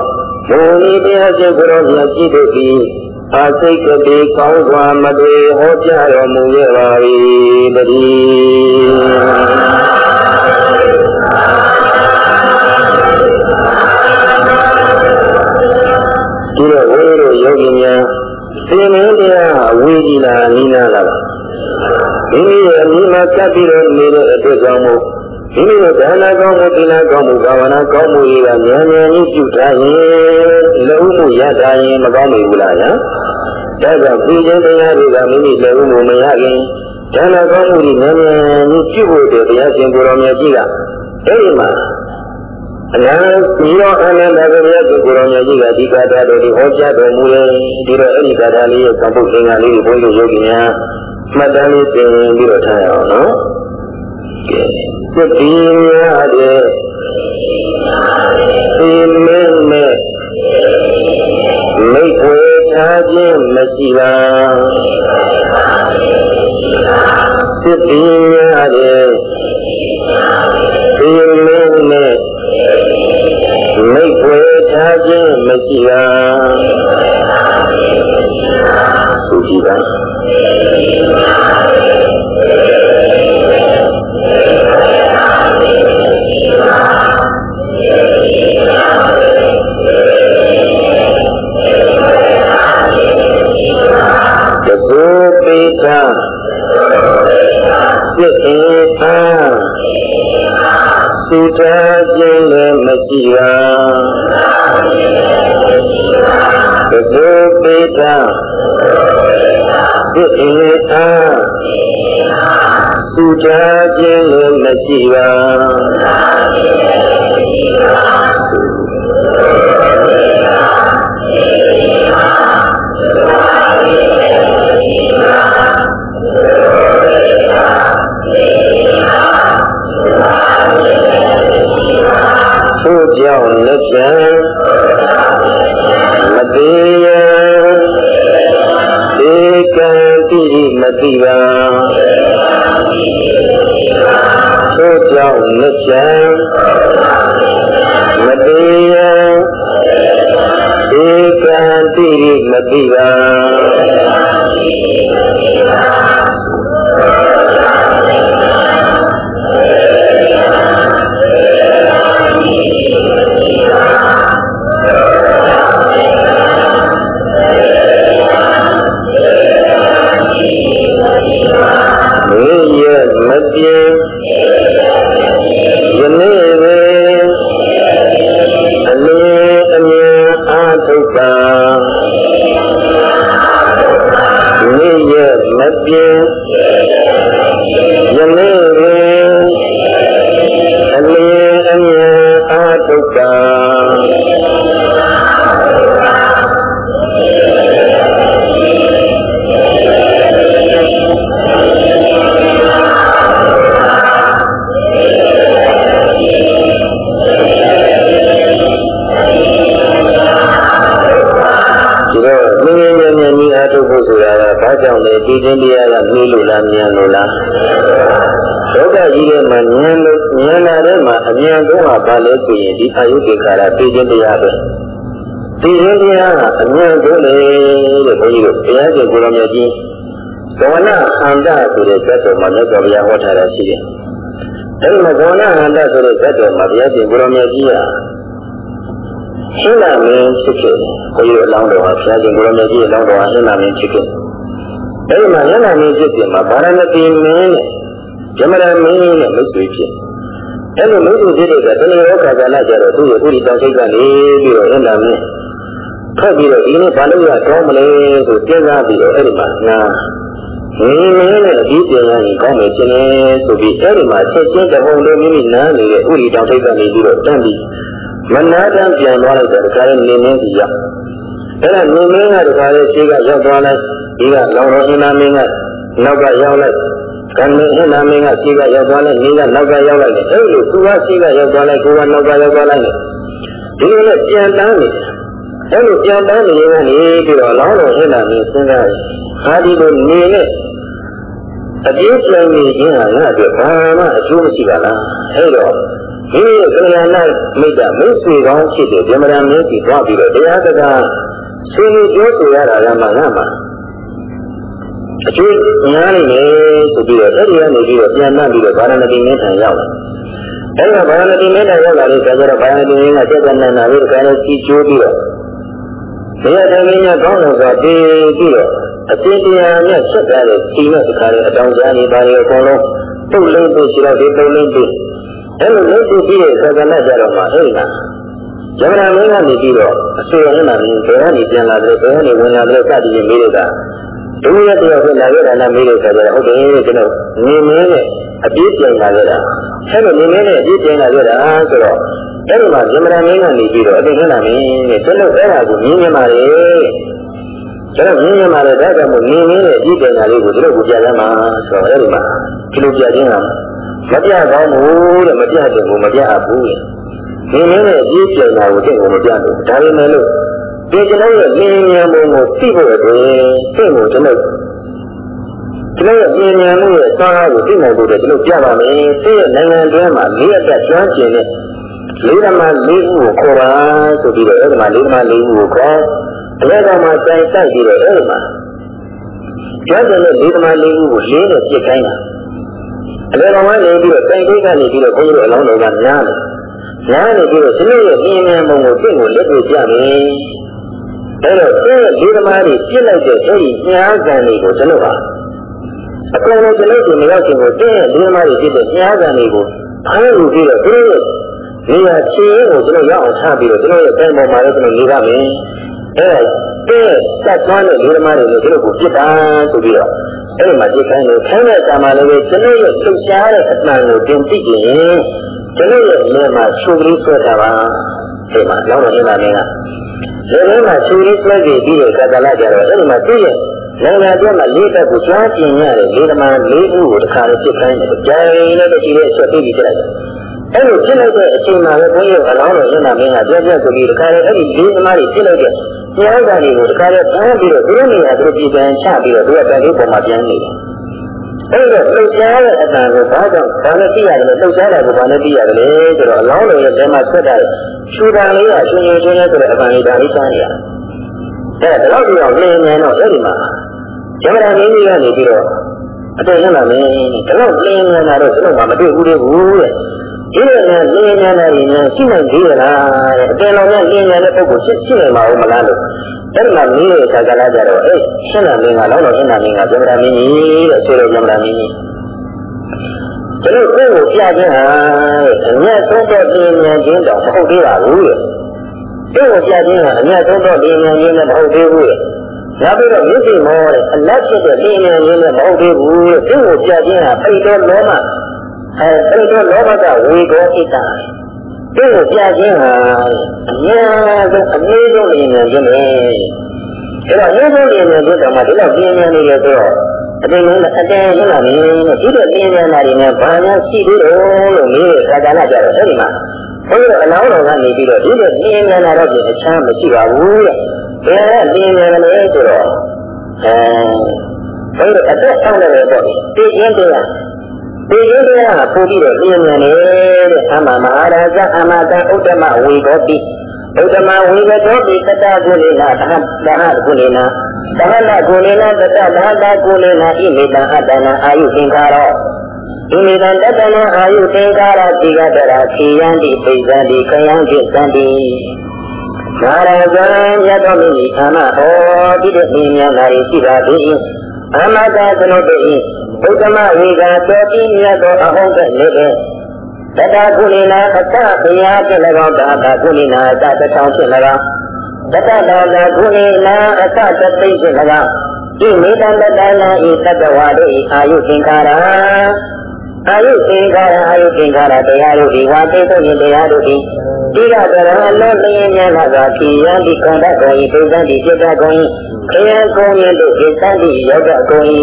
ဘုံဤတရားရှင်ဘုရောမြတ်ကြီးတို့သည်အာစိတ်ကတိကောင်းစွာမတွေဟောကြားတော်မူခဲ့ပါ၏တည်းဒီတော့ဝိရောယောဂီများသင်္မင်းတရားဝေဒီလာနိနာလာပါ မိမိရဲ့အမိမှာကပ်ပြီးတော့နေတဲ့အတွက်ကြောင့်မို့မိမိရဲ့ဒါနကောင်းမှုသီလကောင်းမှုဘာဝနာကောင်းမှုတွေကဉာဏ်ဉာဏ်ကြီးပြုထားရင်လုံးမှုရတာရင်မကောင်းဘူးလားညာဒါကြောင့်ပြီးခြင်းတရားတွေကမိမိလုံးမှုမရခင်ဒါနကောင်းမှုတွေဉာဏ်ဉာဏ်ကြီးပြုဖို့တဲ့ဘုရားရှင်ကိုရောမြတ်ကြီးကအဲဒီမှာ အနာပြီးတော့အနန္တဘုရားရှင်ကိုရောမြတ်ကြီးကဒီကာတာတွေဟောကြားတော်မူတယ်ဒီတော့အဲဒီကာတာလေးရဲ့ကံပုတ်သင်္ကန်းလေးကိုဘုန်းကြီးယောဂီများမှတ်တမ်းလေးသင်ပြီးတော့ထားရအောင်နော်ကဲသတိရတဲ့ဒီမင်းမဲ့မိတ်ဝေထားခြင်းမရှိပါ သတိရတဲ့ဒီမင်းမဲ့မိတ်ဝေထားခြင်းမရှိပါသုကြည်ပါဖြ စ်အင်အားသုထားခြင်းလည်းမရှိပါသဘောပေတာဖြစ်အင်အားသုထားခြင်းလည်းမရှိပါ ကြောင့်လက်ဖြံမသေးရဧကံတိမတိပါထို့ကြောင့်လက်ဖြံမသေးရဧကံတိမတိပါပြယနေ့ပဲ တယ်ဒီချင်းတရားကနှီးလို့လားမြန်လို့လားဒုက္ခကြီးတဲ့မှာမြန်လို့မြန်လာတဲ့မှာအမြန်ဆုံးကဘာလဲဆိုရင်ဒီအာယုဒေခါရဒီချင်းတရားပဲဒီချင်းတရားကအမြန်ဆုံးလေတဲ့ဘုန်းကြီးတို့ဘုရားရှင်ကိုယ်တော်မြတ်ကြီးကဝနာဟန္တာဆိုတဲ့ဇတ်တော်မှာမြတ်စွာဘုရားဟောထားတာရှိတယ်အဲဒီမှာကဝနာဟန္တာဆိုတဲ့ဇတ်တော်မှာဘုရားရှင်ကိုယ်တော်မြတ်ကြီးကရှင်းလာမင်းဖြစ်ခဲ့ဘုရားအလောင်းတော်ဟာဘုရားရှင်ကိုယ်တော်မြတ်ကြီးအလောင်းတော်ဟာရှင်းလာမင်းဖြစ်ခဲ့ အဲဒီမှာရှင်းလာမင်းဖြစ်တယ်မှာဗာရဏသီမင်းနဲ့ဇမရမင်းနဲ့မိတ်ဆွေဖြစ်အဲလိုမိတ်ဆွေဖြစ်တဲ့ကတဏှာရောခါကာလကြတော့သူ့ရဲ့ဥရိတစိတ်ကနေပြီးတော့ရှင်းလာမင်းထွက်ပြီးတော့ဒီနေ့ဘာလို့ရကောင်းမလဲဆိုစဉ်းစားပြီးတော့အဲ့ဒီမှာနာမင်းမင်းနဲ့အပြီးပြန်ရင်ကောင်းမယ်ရှင်လေဆိုပြီးအဲ့ဒီမှာချက်ချင်းတဟုန်လေးမိမိနားနေတဲ့ဥရိတောင်ထိပ်ကနေပြီးတော့တန်းပြီးမနာတန်းပြန်သွားလိုက်တဲ့အခါလေးနေမင်းကြီးရောက်အဲ့ဒါနေမင်းကတခါလေးရှိကရောက်သွားလိုက် ဒီကလောင်တော်အင်းသားမင်းကနောက်ကရောက်လိုက်ကံမင်းအင်းသားမင်းကရှိကရောက်သွားလိုက်နေကနောက်ကရောက်လိုက်အဲ့လိုသူကရှိကရောက်သွားလိုက်ကိုကနောက်ကရောက်သွားလိုက်ဒီလိုနဲ့ပြန်တန်းနေအဲ့လိုပြန်တန်းနေရင်ကနေပြီးတော့လောင်တော်အင်းသားမင်းစဉ်းစားဟာဒီလိုနေနဲ့အပြည့်ပြန်နေခြင်းဟာငါ့အတွက်ဘာမှအကျိုးမရှိပါလားအဲ့တော့မိမိရဲ့ကလျာဏမိတ်တာမိတ်ဆွေကောင်းဖြစ်တဲ့ဗြဟ္မဏမင်းကြီးသွားပြီးတော့တရားစကားဆွေးနွေးပြောဆိုရတာကမှငါမှ အကျိုးများနေတယ်ဆိုပြီးတော့အဲ့ဒီကနေပြီးတော့ပြန်နှံ့ပြီးတော့ဗာရဏတိမင်းထံရောက်လာအဲ့ဒါဗာရဏတိမင်းထံရောက်လာတဲ့အခါကျတော့ဗာရဏတိမင်းကစက်ကနန္နာလေးတခါလေးကြီးကျိုးပြီးတော့ဘုရားတမင်းကကောင်းလို့ဆိုပြီးပြီးတော့အစဉ်တရားနဲ့ဆက်ထားတဲ့ဒီနဲ့တခါလေအတောင်ကြားနေပါလေအကုန်လုံးတုတ်လိမ့်ပြီးရှိတော့ဒီတုတ်လိမ့်ပြီးအဲ့လိုလိမ့်ပြီးပြီးတဲ့သက္ကနကြတော့မှအဲ့ဒါဇမနာမင်းကနေပြီးတော့အဆွေရနာမင်းဘယ်ကနေပြန်လာတယ်ဘယ်ကနေဝင်လာတယ်စသည်ဖြင့်မေးတဲ့က ဒုရတယောက်ဖြစ်လာခဲ့တာနဲ့မေးတဲ့ဆိုတော့ဟုတ်တယ်ကျွန်တော်နေမင်းနဲ့အပြည့်ပြန်လာခဲ့တာအဲ့လိုနေမင်းနဲ့အပြည့်ပြန်လာခဲ့တာဆိုတော့အဲ့ဒီမှာဇမနာမင်းကနေပြီးတော့အတိတ်ခဏမင်းနဲ့ကျွန်တော်အဲ့ဒါကိုမြင်မြင်ပါလေကျွန်တော်မြင်မြင်ပါလေဒါကြောင့်မို့နေမင်းရဲ့အပြည့်ပြန်လာလေးကိုကျွန်တော်ကိုပြရမှာဆိုတော့အဲ့ဒီမှာဒီလိုပြခြင်းဟာမပြကောင်းဘူးတဲ့မပြတဲ့ကိုမပြအပ်ဘူးနေမင်းရဲ့အပြည့်ပြန်လာကိုတင့်ကိုမပြဘူးဒါပေမဲ့လို့ ဒီကျွန်တော်ရဲ့ဉာဏ်ဉာဏ်ပုံကိုသိဖို့အတွက်သိဖို့ကျွန်တော်ကျွန်တော်ရဲ့ဉာဏ်ဉာဏ်မှုရဲ့စာအားကိုသိနိုင်ဖို့အတွက်ကျွန်တော်ပြပါမယ်။သိရဲ့နိုင်ငံတွင်းမှာလေးအသက်ကျွမ်းကျင်တဲ့လေးဓမ္မလေးခုကိုခေါ်ပါဆိုပြီးတော့အဲ့ဒီမှာလေးဓမ္မလေးခုကိုခေါ်အလဲကောင်မှာစိုင်ဆိုင်ပြီးတော့အဲ့ဒီမှာကျွမ်းကျင်တဲ့လေးဓမ္မလေးခုကိုလေးနဲ့ပြစ်ခိုင်းတာအလဲကောင်ကနေပြီးတော့စိုင်ခိတ်ကနေပြီးတော့ဘုန်းကြီးတို့အလောင်းတော်ကညားတယ်။ညားနေပြီးတော့ဒီလိုရဲ့ဉာဏ်ဉာဏ်ပုံကိုသိဖို့လက်တွေ့ပြမယ်။ အဲ့တော့ဒီဒီသမားတွေပြစ်လိုက်တဲ့အဲ့ဒီညားကံတွေကိုကျွန်တော်ကအကုန်လုံးကျွန်တော်ဒီမရောက်ခင်ကိုတင်းရဲ့ဒီသမားတွေပြစ်တဲ့ညားကံတွေကိုဖမ်းလို့ပြီးတော့သူတို့ရဲ့နေရာချေရင်ကိုကျွန်တော်ရောက်အောင်ထားပြီးတော့ကျွန်တော်ရဲ့တိုင်ပေါ်မှာလည်းကျွန်တော်နေရမယ်အဲ့တဲ့စက်သွားတဲ့ဒီသမားတွေကိုကျွန်တော်ကိုပြစ်တာဆိုပြီးတော့အဲ့ဒီမှာပြစ်ခိုင်းလို့ခိုင်းတဲ့ကာမလည်းပဲကျွန်တော်ရဲ့လှုပ်ရှားတဲ့အမှန်ကိုတင်သိကြရင်ကျွန်တော်ရဲ့နေမှာရှုပ်ပြီးဆွဲတာပါ ဒီမှာလောင်းတော်နေတာကဒီထဲမှာဆူရီဆွဲကြည့်ပြီးတဲ့ကာလကြတော့အဲ့ဒီမှာသူ့ရဲ့နိုင်ငံအတွင်းမှာလေးတက်ကိုကျွမ်းကျင်ရတဲ့လေးသမားလေးခုကိုတစ်ခါလေးပြစ်ခိုင်းတယ်။ကြိုင်နဲ့တည်းရဲ့ဆွဲပြီးပြလိုက်တယ်။အဲ့လိုပြစ်လိုက်တဲ့အချိန်မှာလည်းဘုန်းကြီးအလောင်းတော်ရင်းနာမင်းကပြပြဆိုပြီးတစ်ခါလေးအဲ့ဒီလေးသမားတွေပြစ်လိုက်တဲ့ကျမ်းစာတွေကိုတစ်ခါလေးဖမ်းပြီးတော့သူတို့နေရာသူတို့ပြည်ပန်ချပြီးတော့သူကတန်လေးပေါ်မှာပြန်နေတယ်။ အဲ့တော့လှုပ်ရှားတဲ့အတန်ကိုဘာကြောင့်ဘာနဲ့သိရတယ်လဲလှုပ်ရှားတာကိုဘာနဲ့သိရတယ်လဲဆိုတော့အလောင်းတော်ရဲ့ဘယ်မှာဆွတ်တာလဲရှူတာလေးကရှင်ရှင်ချင်းဆိုတဲ့အပန်လေးဒါလေးချမ်းရအဲ့ဒါတော့ဒီအောင်လင်းနေတော့အဲ့ဒီမှာဇမရာမင်းကြီးကနေပြီးတော့အတေရလာမင်းဒီတော့လင်းနေတာတော့ကျွန်တော်မှမတွေ့ဘူးလေဘူးတဲ့ ဒီလိုနဲ့လင်းနေတာရင်ရှိနိုင်သေးရလားတဲ့အတေတော်နဲ့လင်းနေတဲ့ပုဂ္ဂိုလ်ရှိရှိနေမှာမလားလို့အဲ့ဒီမှာမင်းရဲ့ခါကလာကြတော့အေးရှင်းလာမင်းကလောင်းတော်ရှင်းလာမင်းကဇမရာမင်းကြီးတဲ့ဆိုတော့ဇမရာမင်းကြီးကျွန်တော်ကိုယ်ကိုပြခြင်းဟာအမြတ်ဆုံးတော့ပြင်းမြန်ခြင်းတော့မဟုတ်သေးပါဘူးလေ။ကိုယ်ကိုပြခြင်းဟာအမြတ်ဆုံးတော့ပြင်းမြန်ခြင်းလည်းမဟုတ်သေးဘူးလေ။နောက်ပြီးတော့မြစ်စီမောတဲ့အလတ်ဖြစ်တဲ့ပြင်းမြန်ခြင်းလည်းမဟုတ်သေးဘူးလေ။ကိုယ်ကိုပြခြင်းဟာပိတ်တော်လောမ အဲပိတ်တော်လောမကဝေကောဣတ္တ။ကိုယ်ကိုပြခြင်းဟာအမြတ်ဆုံးအမြင့်ဆုံးပြင်းမြန်ခြင်းလေ။အဲတော့အမြင့်ဆုံးပြင်းမြန်ခြင်းတော့မှဒီလောက်ပြင်းမြန်နေရဆိုတော့အတင်းလုံးအတင်းလုံးလာနေဒီလိုတင်းနေတာတွေနဲ့ဘာများရှိသေးတယ်လို့မေးတဲ့ခါကလာကြတော့အဲ့ဒီမှာဘုရားအလောင်းတော်ကနေပြီးတော့ဒီလိုတင်းနေတာတော့အချမ်းမရှိပါဘူးတဲ့ဘယ်ကတင်းနေလဲဆိုတော့အဲအဲဒီအသက်ဆောက်လည်းပေါ့သိချင်းတရား သိချင်းတရားကပို့ပြီးတော့ပြင်းနေတယ်တဲ့အမမဟာရာဇအမတဥဒ္ဓမဝေဘောတိဥဒ္ဓမဝေဘောတိတတကုလေနာသဟသဟကုလေနာသဟနကုလေနာတတသဟတကုလေနာဣမေတံအတ္တနာအာယုသင်္ခါရောဣမေတံတတနာအာယုသင်္ခါရတိကတရာခေယံတိပိဇံတိခယံจิตသံတိနာရဇံမြတ်တော်မင်းဤအာမဟောတိတဲ့ဉာဏ်နာရီရှိပါသည်အာမတာသနုတ္တိ ဘုဒ္ဓမဝေကတောတိမြတ်သောအဟုတ်တဲ့နေပဲတတကုလိနာအတဘုရားပြ၎င်းတာတကုလိနာအတတထောင်ဖြစ်၎င်းတတတာတကုလိနာအတတသိဖြစ်၎င်းဤမေတ္တတတနာဤတတဝါတို့ဤအာယုသင်္ခါရအာယုသင်္ခါရအာယုသင်္ခါရတရားတို့ဤဝါတိတုတ်တရားတို့ဤဒီကကရဟလုံးလျင်းများလာသာဖြီယံဒီကွန်တတ်ကုန်ဤဒုက္ခဒီစိတ်တကုန်ဤခရကုံရတို့ဣသံတိယောဂကုန်ဤ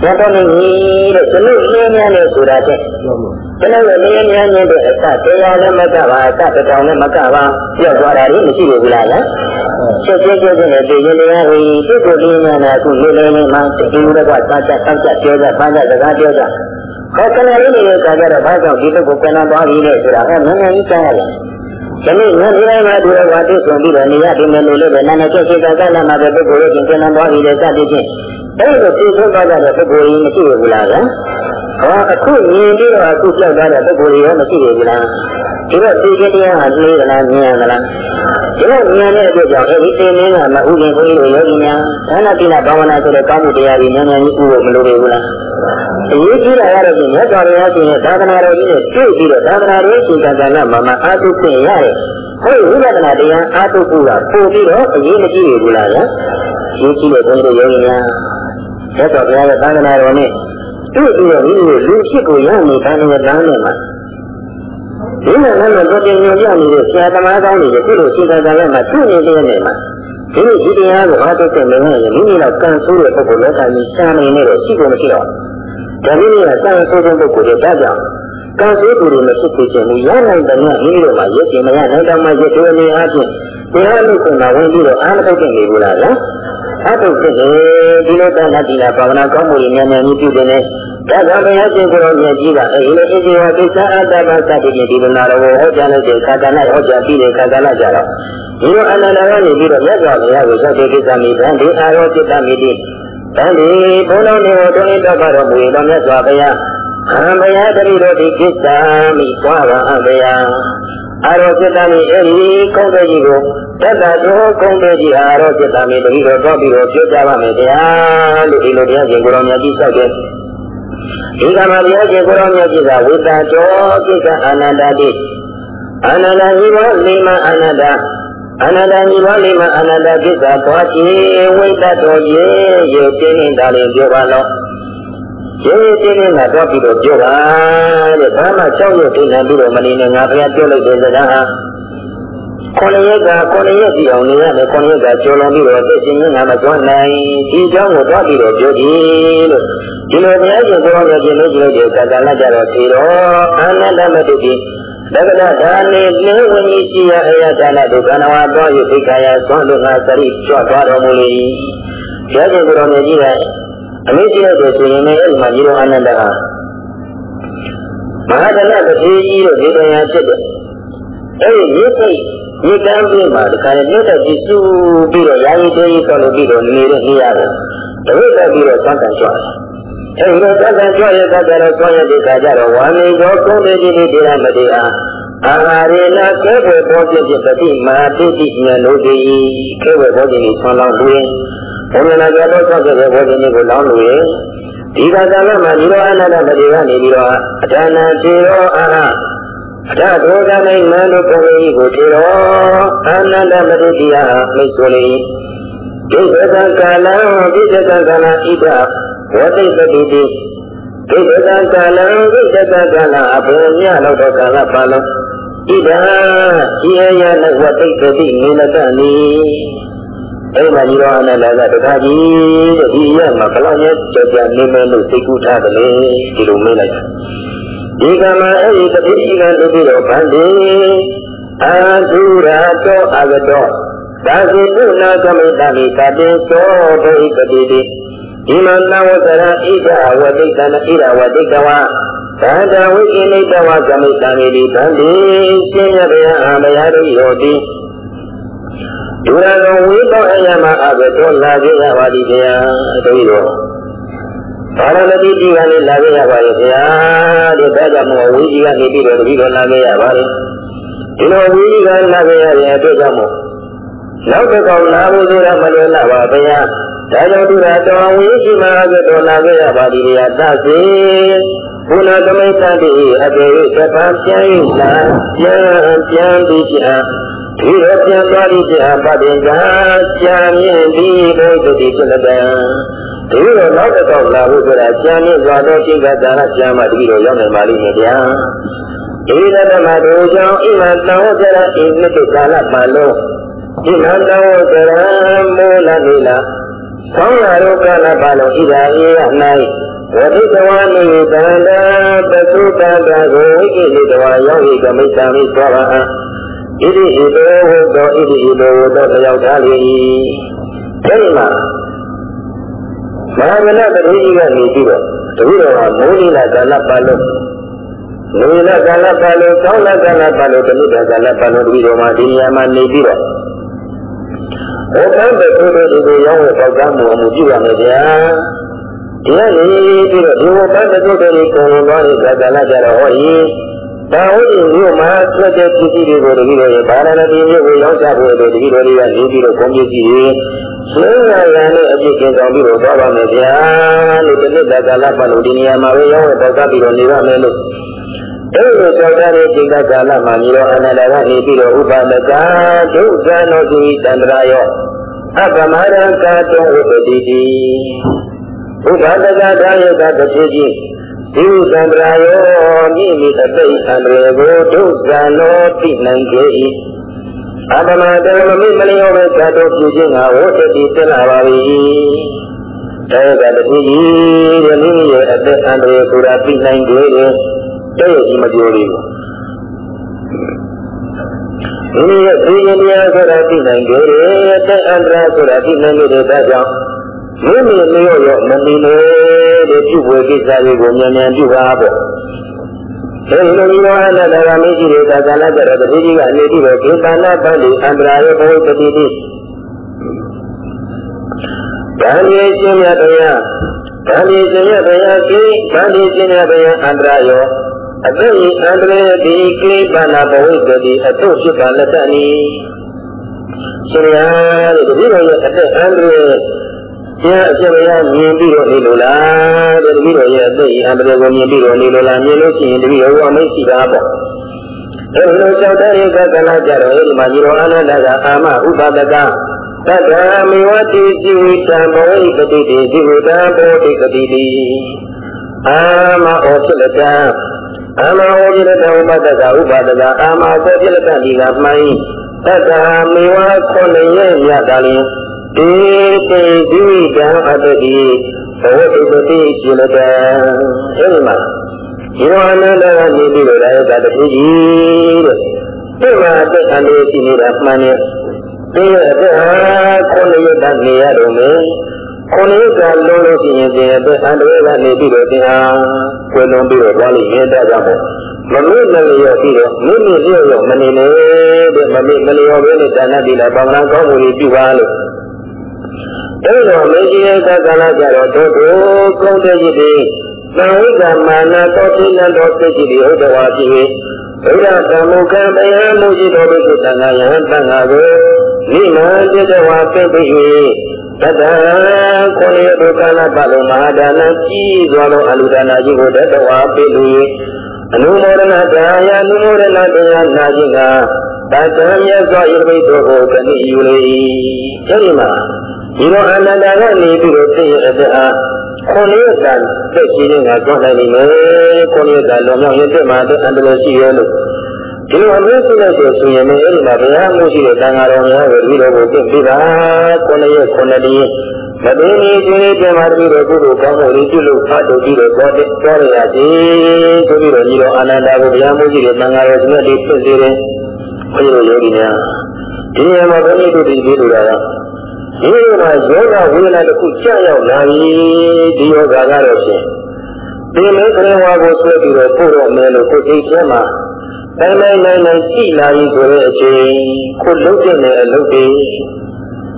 ဘုရားမင်းကြီးတဲ့ကျွန်တော်လင်းများနေဆိုတာတဲ့ကျွန်တော်လင်းများနေတဲ့အစတရားလည်းမကပါအစတစ်တောင်လည်းမကပါပြောက်သွားတာလည်းမရှိဘူးလားလားချက်ချင်းချင်းနဲ့တည်ရင်တရားကိုသူ့ကိုလင်းများတာအခုလေးလေးလေးမှတည်ရင်တော့သာချာချာပြောကြပါကြစကားပြောကြခေါ်ကလေးလေးတွေကကြတော့ဘာကြောင့်ဒီလိုကိုပြန်လာသွားပြီလဲဆိုတာကနည်းနည်းကြီးကြားရတယ်ဒီနေ့ငါဒီတိုင်းမှာဒီလိုပါတွေ့ဆုံပြီးတော့နေရတယ်မယ်လို့လည်းပဲနာနာချက်ချင်းကကလည်းမှာပဲပုဂ္ဂိုလ်ရဲ့ပြန်လာသွားပြီလေစသည်ဖြင့် အဲ့လိုသိဆုံးသွားတဲ့ပုဂ္ဂိုလ်ကြီးမရှိဘူးလားဗျာဟောအခုမြင်ပြီးတော့အခုပြောက်သွားတဲ့ပုဂ္ဂိုလ်ကြီးရောမရှိဘူးလားဒီတော့သိခြင်းတရားဟာသိသလားမြင်ရသလားဒီလိုမြင်တဲ့အတွက်ကြောင့်အဲဒီသိမင်းကမဥဒင်ဘုန်းကြီးတို့ယောဂီများဒါနတိနာဘာဝနာဆိုတဲ့ကောင်းမှုတရားတွေဉာဏ်ဉာဏ်ကြီးဥဖို့မလိုဘူးလားအရေးကြီးတာကတော့ဒီမြတ်စွာဘုရားရှင်ရဲ့သာသနာတော်ကြီးနဲ့တွေ့ပြီးတော့သာသနာတော်ရှင်ကံကဏ္ဍမှာမှအာထုခွင့်ရတယ်ဟုတ်ဝိပဿနာတရားအာထုဖို့ကပို့ပြီးတော့အရေးမကြီးဘူးလားဗျာရေးကြည့်တဲ့ဘုန်းကြီးတို့ယောဂီ များမြတ်စွာဘုရားရဲ့သာသနာတော်နဲ့တွေ့ပြီးတော့ဒီလူရှိကိုရနေတဲ့တန်တဲ့လမ်းနဲ့မှာဒီလိုနဲ့တော့တင်ညွှန်ပြနေတဲ့ဆရာသမားကောင်းတွေခုလိုရှင်သာသာရဲ့မှာတွေ့နေတဲ့နေမှာဒီလိုဒီတရားကိုအားထုတ်တဲ့နေနဲ့မိမိတော့ကံဆိုးတဲ့ပုဂ္ဂိုလ်လောကကြီးရှားနေနေတော့ရှိကုန်မရှိတော့ဒါနည်းနဲ့ကံဆိုးတဲ့ပုဂ္ဂိုလ်တွေဒါကြောင့်ကံဆိုးသူတွေမဖြစ်ဖြစ်ချင်းရနိုင်တဲ့မိမိတို့မှာရည်ကျင်မရနိုင်တော့မှရည်တွေနေအားဖြင့်တရားလို့ဆိုတာဝင်ပြီးတော့အားမထုတ်နေဘူးလားနော် အတုဖြစ်တယ်ဒီလိုတန်ခါတိလာဘာဝနာကောင်းမှုတွေဉာဏ်ဉာဏ်ကြီးပြုတယ်ဒါကြောင့်ဘုရားရှင်ကိုယ်တော်မြတ်ကြီးကအဲဒီလိုအစီအဝကိစ္စအတ္တမသတ္တိဒီလိုနာတော်ကိုဟောကြားလိုက်တဲ့ခါကဏဟောကြားပြီးတဲ့ခါကဏကြတော့ဒီလိုအနန္တကနေပြီးတော့မြတ်စွာဘုရားကိုသတ္တိကိစ္စမိဗံဒီအာရောจิตမိတိတန်ဒီဘုန်းတော်နေတော်တွင်တော့တော်မူတော်မြတ်စွာဘုရားအံဘုရားတတိတော်ဒီကိစ္စမိသွားပါအဘုရား အာရောစိတ္တမိအဲ့ဒီကုန်းတဲ့ကြီးကိုတတ္တသောကုန်းတဲ့ကြီးအာရောစိတ္တမိတတိတော်တော့ပြီးတော့ပြောကြပါမယ်တရားလို့ဒီလိုတရားရှင်ကိုရောင်မြတ်ကြီးဆောက်တဲ့ဒီကမှာတရားရှင်ကိုရောင်မြတ်ကြီးကဝိတ္တတော်ကိစ္စအာနန္ဒတိအာနန္ဒဟိရောလိမအာနန္ဒအနန္တမီဘောလိမအနန္တကိစ္စသွားခြင်းဝိတ္တတော်ရေရေသိနေတာလည်းပြောပါတော့ ရေတင်းနေတာတော့ပြီးတော့ပြောပါတဲ့ဘာမှကြောက်ရွံ့နေပြီးတော့မနေနဲ့ငါဘုရားပြောလိုက်တဲ့စကားဟာခုနှစ်ရက်ကခုနှစ်ရက်ကြည့်အောင်နေရတယ်ခုနှစ်ရက်ကကျော်လွန်ပြီးတော့သိချင်းငါမကျွမ်းနိုင်ဒီเจ้าကိုတော့ပြီးတော့ပြောကြည့်လို့ဒီလိုဘုရားရှင်ကိုယ်တော်ပြည့်လို့ကြည့်လို့ကာကလကြတော့ဒီတော့အာနန္ဒမတုတိသက္ကတာဒါနေလင်းဝိနိစီယအယတနာဒုက္ခနဝါတော်ယသိခာယသွန်လို့ငါစရိကြွသွားတော်မူလေဘုရားရှင်ကိုယ်တော်မြတ်ကြီးက အမိကျတဲ့ဆိုရင်လည်းအဲဒီမှာညီတော်အနန္တဟာမဟာဒလတတိကြီးရဲ့ဒေဝယာဖြစ်တယ်။အဲဒီမြစ်ကြီးမြစ်တန်းပြင်မှာဒီကနေ့မြစ်တက်ကြီးစုပြီးတော့ရာယီသေးကြီးဆောက်လို့ပြီးတော့နေတဲ့နေရာကိုတဝိတက်ပြီးတော့သတ်တန်ကျွတ်။အဲဒီတော့သတ်တန်ကျွတ်ရဲ့သတ်တယ်လို့ဆောင်းရတဲ့ခါကျတော့ဝါနေသောကုန်းလေးကြီးလေးဒေရမတိဟာအာဟာရေနကဲဘွယ်ဘောဖြစ်ဖြစ်တတိမဟာတိတိဉာဏ်လို့ဒီကဲဘွယ်ဘောဖြစ်ပြီးဆွမ်းလောင်းလို့ ဘုရားနာကြတော့ဆောက်တဲ့ဘောจิตကိုလောင်းလို့ဒီကကလည်းမှာဒီလိုအနာတပတိကနေပြီးတော့အဒါနာခြေရောအာဟာအထဒုဒမိမန္တုပဝေကိုထေရောအာနန္ဒမတိတိယမိတ်ဆိုလေဒိဋ္ဌကကာလံဒိဋ္ဌကကာလဣဒဝတိပတိတိဒိဋ္ဌကကာလံဒိဋ္ဌကကာလအဘုံမြလောက်တော့ကာလပါလုံးဣဒရှိရရနဝတိပတိနေလကနိ အဲ့မှာဒီတော့အနန္ဒကတခါကြီးတဲ့ဒီရမှာဘလောက်ရဲ့ကြောကြနေမယ်လို့သိကူထားတယ်လေဒီလိုမေးလိုက်ဒီကမှာအဲ့ဒီတတိကံတတိတော်ဗန္တိအာသုရာတောအဂတောသာစိပုနာကမိတမိကတိသောဒိပတိတိဒီမနဝတရဣဒဝတိတနာဣဒဝတိကဝသာတဝိကိနိတဝကမိတံမိတိတံတိရှင်မြတ်ဗျာအာမယာတို့ယောတိ ဒုရကဝိသောအယမအဘတောလာကြရပါသည်ဗျာတို့ရောဘာလတိကြီးကလည်းလာကြရပါရဲ့ဗျာဒီဘက်ကမောဝိကြီးကနေပြီးတော့တတိတော်လာကြရပါလေဒီလိုဝိကြီးကလာကြရတဲ့အတွက်ကြောင့်မို့နောက်တစ်ခေါက်လာဖို့ဆိုတာမလွယ်လာပါဗျာဒါကြောင့်သူရတော်ဝိရှိမှာကတော်လာကြရပါသည်ဗျာသစေဘုနာသမိတ်တတိအပေသဗ္ဗပြန်၍လာပြန်ပြန်ပြီးချာ ဒီရပြန်သွားပြီးချာပတ္တင်ကကြာမြင့်ပြီးဘုဒ္ဓတိပြလတံဒီတော့နောက်တစ်ခေါက်လာဖို့ဆိုတာကြာမြင့်သွားသောသင်္ကတာရကြာမှတတိတော်ရောက်နေပါလိမ့်မယ်ဗျာဒီရတမတို့ကြောင့်ဣမတံဝဇရဣနိတကာလပါလုံးဣမတံဝဇရမောလနိလာသောင်းလာတို့ကာလပါလုံးဣဒာယေ၌ဝတိတဝနိတန္တပသုတတကိုဝိကိလေတဝရောက်ဤကမိစ္ဆာမိသောပါ ဣတိဣတောဟောတောဣတိဣတောဟောတောရောက်သားလေအဲဒီမှာမဟာဗလတတိကြီးကနေပြီးတော့တပည့်တော်ကမိုးလီလာကာလပါလုံးမိုးလီလာကာလပါလုံးသောင်းလာကာလပါလုံးတမိတကာလပါလုံးတပည့်တော်မှာဒီနေရာမှာနေပြီးတော့ဘုရားတဲ့ဘုရားဒီရောက်ပေါက်သားမှုအမှုပြုရမယ်ဗျာဒီကနေပြီးတော့ဒီဘုရားတဲ့ဘုရားဒီကိုယ်တော်သွားတဲ့ကာလကြတော့ဟောဤ ဒါဟုတ်ဒီမြို့မှာဆက်တဲ့ပစ္စည်းတွေကိုတပည့်တော်ရဲ့ဘာလာတိမြို့ကိုရောက်ကြဖို့အတွက်တပည့်တော်တွေကနေပြီးတော့ကုန်ပစ္စည်းတွေဆွေးနွေးရတဲ့အဖြစ်ကျင်ဆောင်ပြီးတော့သွားပါမယ်ဗျာလို့ဒီနေ့ကာလပတ်လို့ဒီနေရာမှာပဲရောက်တော့ကပ်ပြီးတော့နေရမယ်လို့အဲ့လိုသောတာရဲ့ဒီကကာလမှာညီတော်အနန္တကနေပြီးတော့ဥပဒကဒုက္ခနောသူတန္တရာယောအပမရကတောဥပတိတိဥပဒကဒါယကတတိကြီး ဒီသံဃာယောမိမိအသိအန္တရာယ်ကိုဒုက္ခနောသိနိုင်ကြ၏အတမတမမိမလျောပဲသတ်တော်ပြုခြင်းကဝတ္တိဖြစ်လာပါပြီ။ဒါကတတိကြီးတဲ့မိမိရဲ့အသက်အန္တရာယ်ကိုယ်တာသိနိုင်ကြတယ်။တဲ့ကြီးမပြောလေးဘူး။မိမိရဲ့သိဉာဏ်တရားဆိုတာသိနိုင်ကြတယ်။အသက်အန္တရာယ်ဆိုတာသိနိုင်ကြတဲ့ဒါကြောင့် မိမိလျော့ရောမနေနေတဲ့ပြုဝေကိစ္စတွေကိုမြန်မြန်ပြုပါပေါ့အဲဒီလိုမျိုးအနာတကမရှိတဲ့ကာလကြတော့တတိကြီးကနေပြီးတော့ဒေသနာပန်းဒီအန္တရာရဲ့ဘဝတတိတိဗန္ဒီရှင်မြတ်တရားဗန္ဒီရှင်မြတ်တရားကိဗန္ဒီရှင်မြတ်တရားအန္တရာယောအသိအန္တရာရဲ့ဒီကိပနာဘဝတတိအထုဖြစ်ပါလက်တနီရှင်ရတဲ့တတိတော်ရဲ့အသက်အန္တရာယ် ကျအကျမရမြင်ပြီးတော့နေလို့လားတဲ့တပည့်တော်ရဲ့အသက်အန္တရာယ်ကိုမြင်ပြီးတော့နေလို့လားမြင်လို့ရှိရင်တပည့်တော်ကအမိတ်ရှိတာပေါ့အဲဒီလိုလျှောက်တဲ့ကကလာကြတော့အဲဒီမှာညီတော်အာနန္ဒကအာမဥပဒကသတ္တမေဝတိจิဝိတံဘဝိပတိတိจิဝိတံဘောတိပတိတိအာမဩဖြစ်လက်တံအာမဩဖြစ်လက်တံဥပဒကဥပဒကအာမဩဖြစ်လက်တံဒီကမှန်သတ္တမေဝခုနှစ်ရဲ့မြတ်တာလင်း တေတေဒီကံအတ္တိဘဝဥပတိจิလတံအဲဒီမှာဒီလိုအနန္တကနေပြီးတော့လည်းဒါတခုကြီးတဲ့ဒီမှာတက်အလေးရှိနေတာမှန်တယ်ဒီရဲ့အတွက်ဟာခုနှစ်ရက်ကနေရတော့မယ်ခုနှစ်ရက်ကလုံးလို့ရှိရင်ဒီအတွက်အန္တရာယ်ကနေပြီးတော့ဒီဟာကွယ်လွန်ပြီးတော့သွားလိမ့်မယ်ဒါကြောင့်မမေ့မလျော်ပြီးတော့မိမိလျော့ရောမနေနဲ့တဲ့မမေ့မလျော်ဘဲနဲ့ဒါနတိလာဘာဝနာကောင်းမှုတွေပြုပါလို့ အဲ့တော့မေကြီးရဲ့ကာလကြတော့တို့ကိုကုန်းတဲ့ကြီးတွေသံဝိကမာနသောတိနတော်သိကြည်ဒီဟုတ်တော်ဖြစ်၍ဘုရားဓမ္မကံတရားမှုရှိတော်တို့သံဃာယဟန်တန်ဃာကိုနိမတိတဝါပြည့်ပြီး၍တတံခေါရဒုက္ခနာပလုံမဟာဒါနကြီးစွာသောအလူဒါနာကြီးကိုတတဝါပြည့်လို့အနုမောဒနာတရားအနုမောဒနာတရားနာခြင်းက တတံမြတ်စွာဘုရားတို့ကိုကတိယူလေ၏အဲဒီမှာဒီလိုအနန္တကနေပြီးတော့သိရတဲ့အားခုနှစ်ရက်တန်သက်ရှိနေတာကြောက်နိုင်နေမယ်ခုနှစ်ရက်တန်လောမြောက်ရင်တက်မှာအန္တရာယ်ရှိရဲလို့ဒီလိုအမျိုးစုလိုက်ဆိုဆိုရင်လည်းအဲ့ဒီမှာဘုရားမှုရှိတဲ့တန်ဃာတော်များကိုဒီလိုကိုသိပြီးတာခုနှစ်ရက်ခုနှစ်တည်းမသိနေခြင်းလေးပြန်มาတပြီးတော့ကုသိုလ်ကောင်းမှုတွေပြုလို့ဖတ်တူပြီးတော့ကြောတဲ့ကြောရရစီဆိုပြီးတော့ညီတော်အာနန္ဒာကိုဘုရားမှုရှိတဲ့တန်ဃာတော်တွေဖြစ်စေတယ် ဘုရားယောဂီများဒီနေရာမှာဘုန်းကြီးတို့ဒီလိုလာတာဒီမှာယောဂဝေဒနာတစ်ခုကြောက်ရောက်လာပြီဒီယောဂကတော့ဖြင့်ဒီလိုခရင်ဝါကိုဆွဲပြီးတော့ပို့တော့မယ်လို့ကိုယ်သိချင်းမှာတိုင်းတိုင်းတိုင်းတိုင်းကြည်လာပြီဆိုတဲ့အချိန်ကိုလုံးကျင်တဲ့အလုပ်တွေ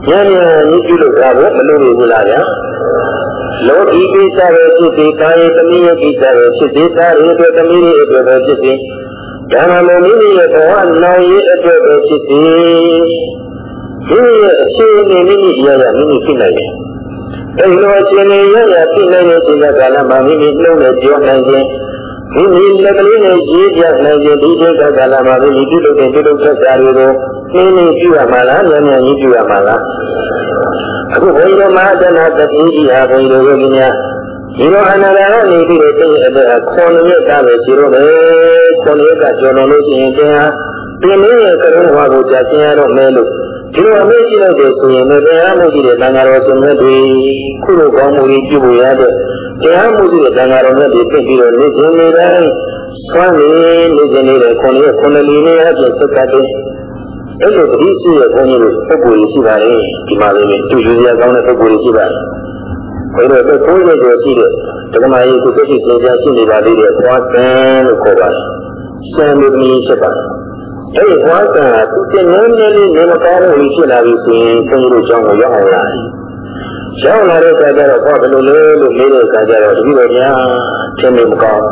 ညံ့ညံ့ညှိပြုလို့ရဖို့မလုပ်ဘူးလားဗျာလောကီကိစ္စပဲဖြစ်ပြီးကာယသမီးရဲ့ကိစ္စပဲဖြစ်ပြီးသားရဲ့အတွက်သမီးရဲ့အတွက်ပဲဖြစ်ပြီး ဒါမှမဟုတ်မိမိရဲ့ဘဝနိုင်ရဲ့အတွက်ပဲဖြစ်ပြီးမိမိရဲ့အခြေအနေမိမိရရမိမိဖြစ်နိုင်တယ်။အဲဒီလိုအခြေအနေရရဖြစ်နိုင်တဲ့ချိန်ကာလမှာမိမိနှုတ်နဲ့ပြောနိုင်ခြင်းမိမိလက်ကလေးနဲ့ရေးပြနိုင်ခြင်းဒီချိန်ကာလမှာမိမိပြုလုပ်တဲ့ပြုလုပ်သက်သာတွေကိုနင်းနေပြုရမှာလားဉာဏ်ဉာဏ်ကြီးပြုရမှာလားအခုဘုန်းကြီးတို့မဟာတဏတတိကြီးဟာဘုန်းကြီးတို့ယောဂီများ ဒီလိုအနာဂတ်ကနေပြီးတော့သိတဲ့ခွန်မြတ်ကပဲရှိတော့မယ်ခွန်မြတ်ကကျော်တော်လို့ရှိရင်တရားပြင်းရဲ့ကရုဏာကိုကြာရှင်းရတော့မယ်လို့ဒီလိုအမေ့ရှိလိုက်တယ်ဆိုရင်လည်းတရားမှုရှိတဲ့သံဃာတော်ရှင်မြတ်တွေခုလိုကောင်းမှုကြီးပြုဖို့ရတဲ့တရားမှုရှိတဲ့သံဃာတော်မြတ်တွေဖြစ်ပြီးတော့နေခြင်းနေတိုင်းဆွမ်းနေနေခြင်းနေတဲ့ခွန်ရဲ့ခွန်လီလေးအပြင်ဆက်တတ်တဲ့အဲ့လိုတတိရှိရဲ့ဘုန်းကြီးတို့ပုဂ္ဂိုလ်ကြီးရှိပါလေဒီမှာလည်းတူယူရကောင်းတဲ့ပုဂ္ဂိုလ်ကြီးရှိပါတယ် ဘယ်လိုလဲကိုယ်ရဲ့ကိုရှိတဲ့ဓမ္မရေးကိုသိသိသင်ကြားရှိနေပါသေးတယ်ဘွားကံလို့ခေါ်ပါတယ်။စံလူသမီးဖြစ်ပါတယ်။အဲဒီဘွားကံကသူတင်နေနေလေးနေမကောင်းလို့ဖြစ်လာပြီဆိုရင်ဘုန်းကြီးတို့ကျောင်းကိုရောက်အောင်လာတယ်။ရောက်လာတဲ့အခါကျတော့ဘာဘယ်လိုလဲလို့မေးတဲ့အခါကျတော့တပည့်တော်များသင်နေမကောင်း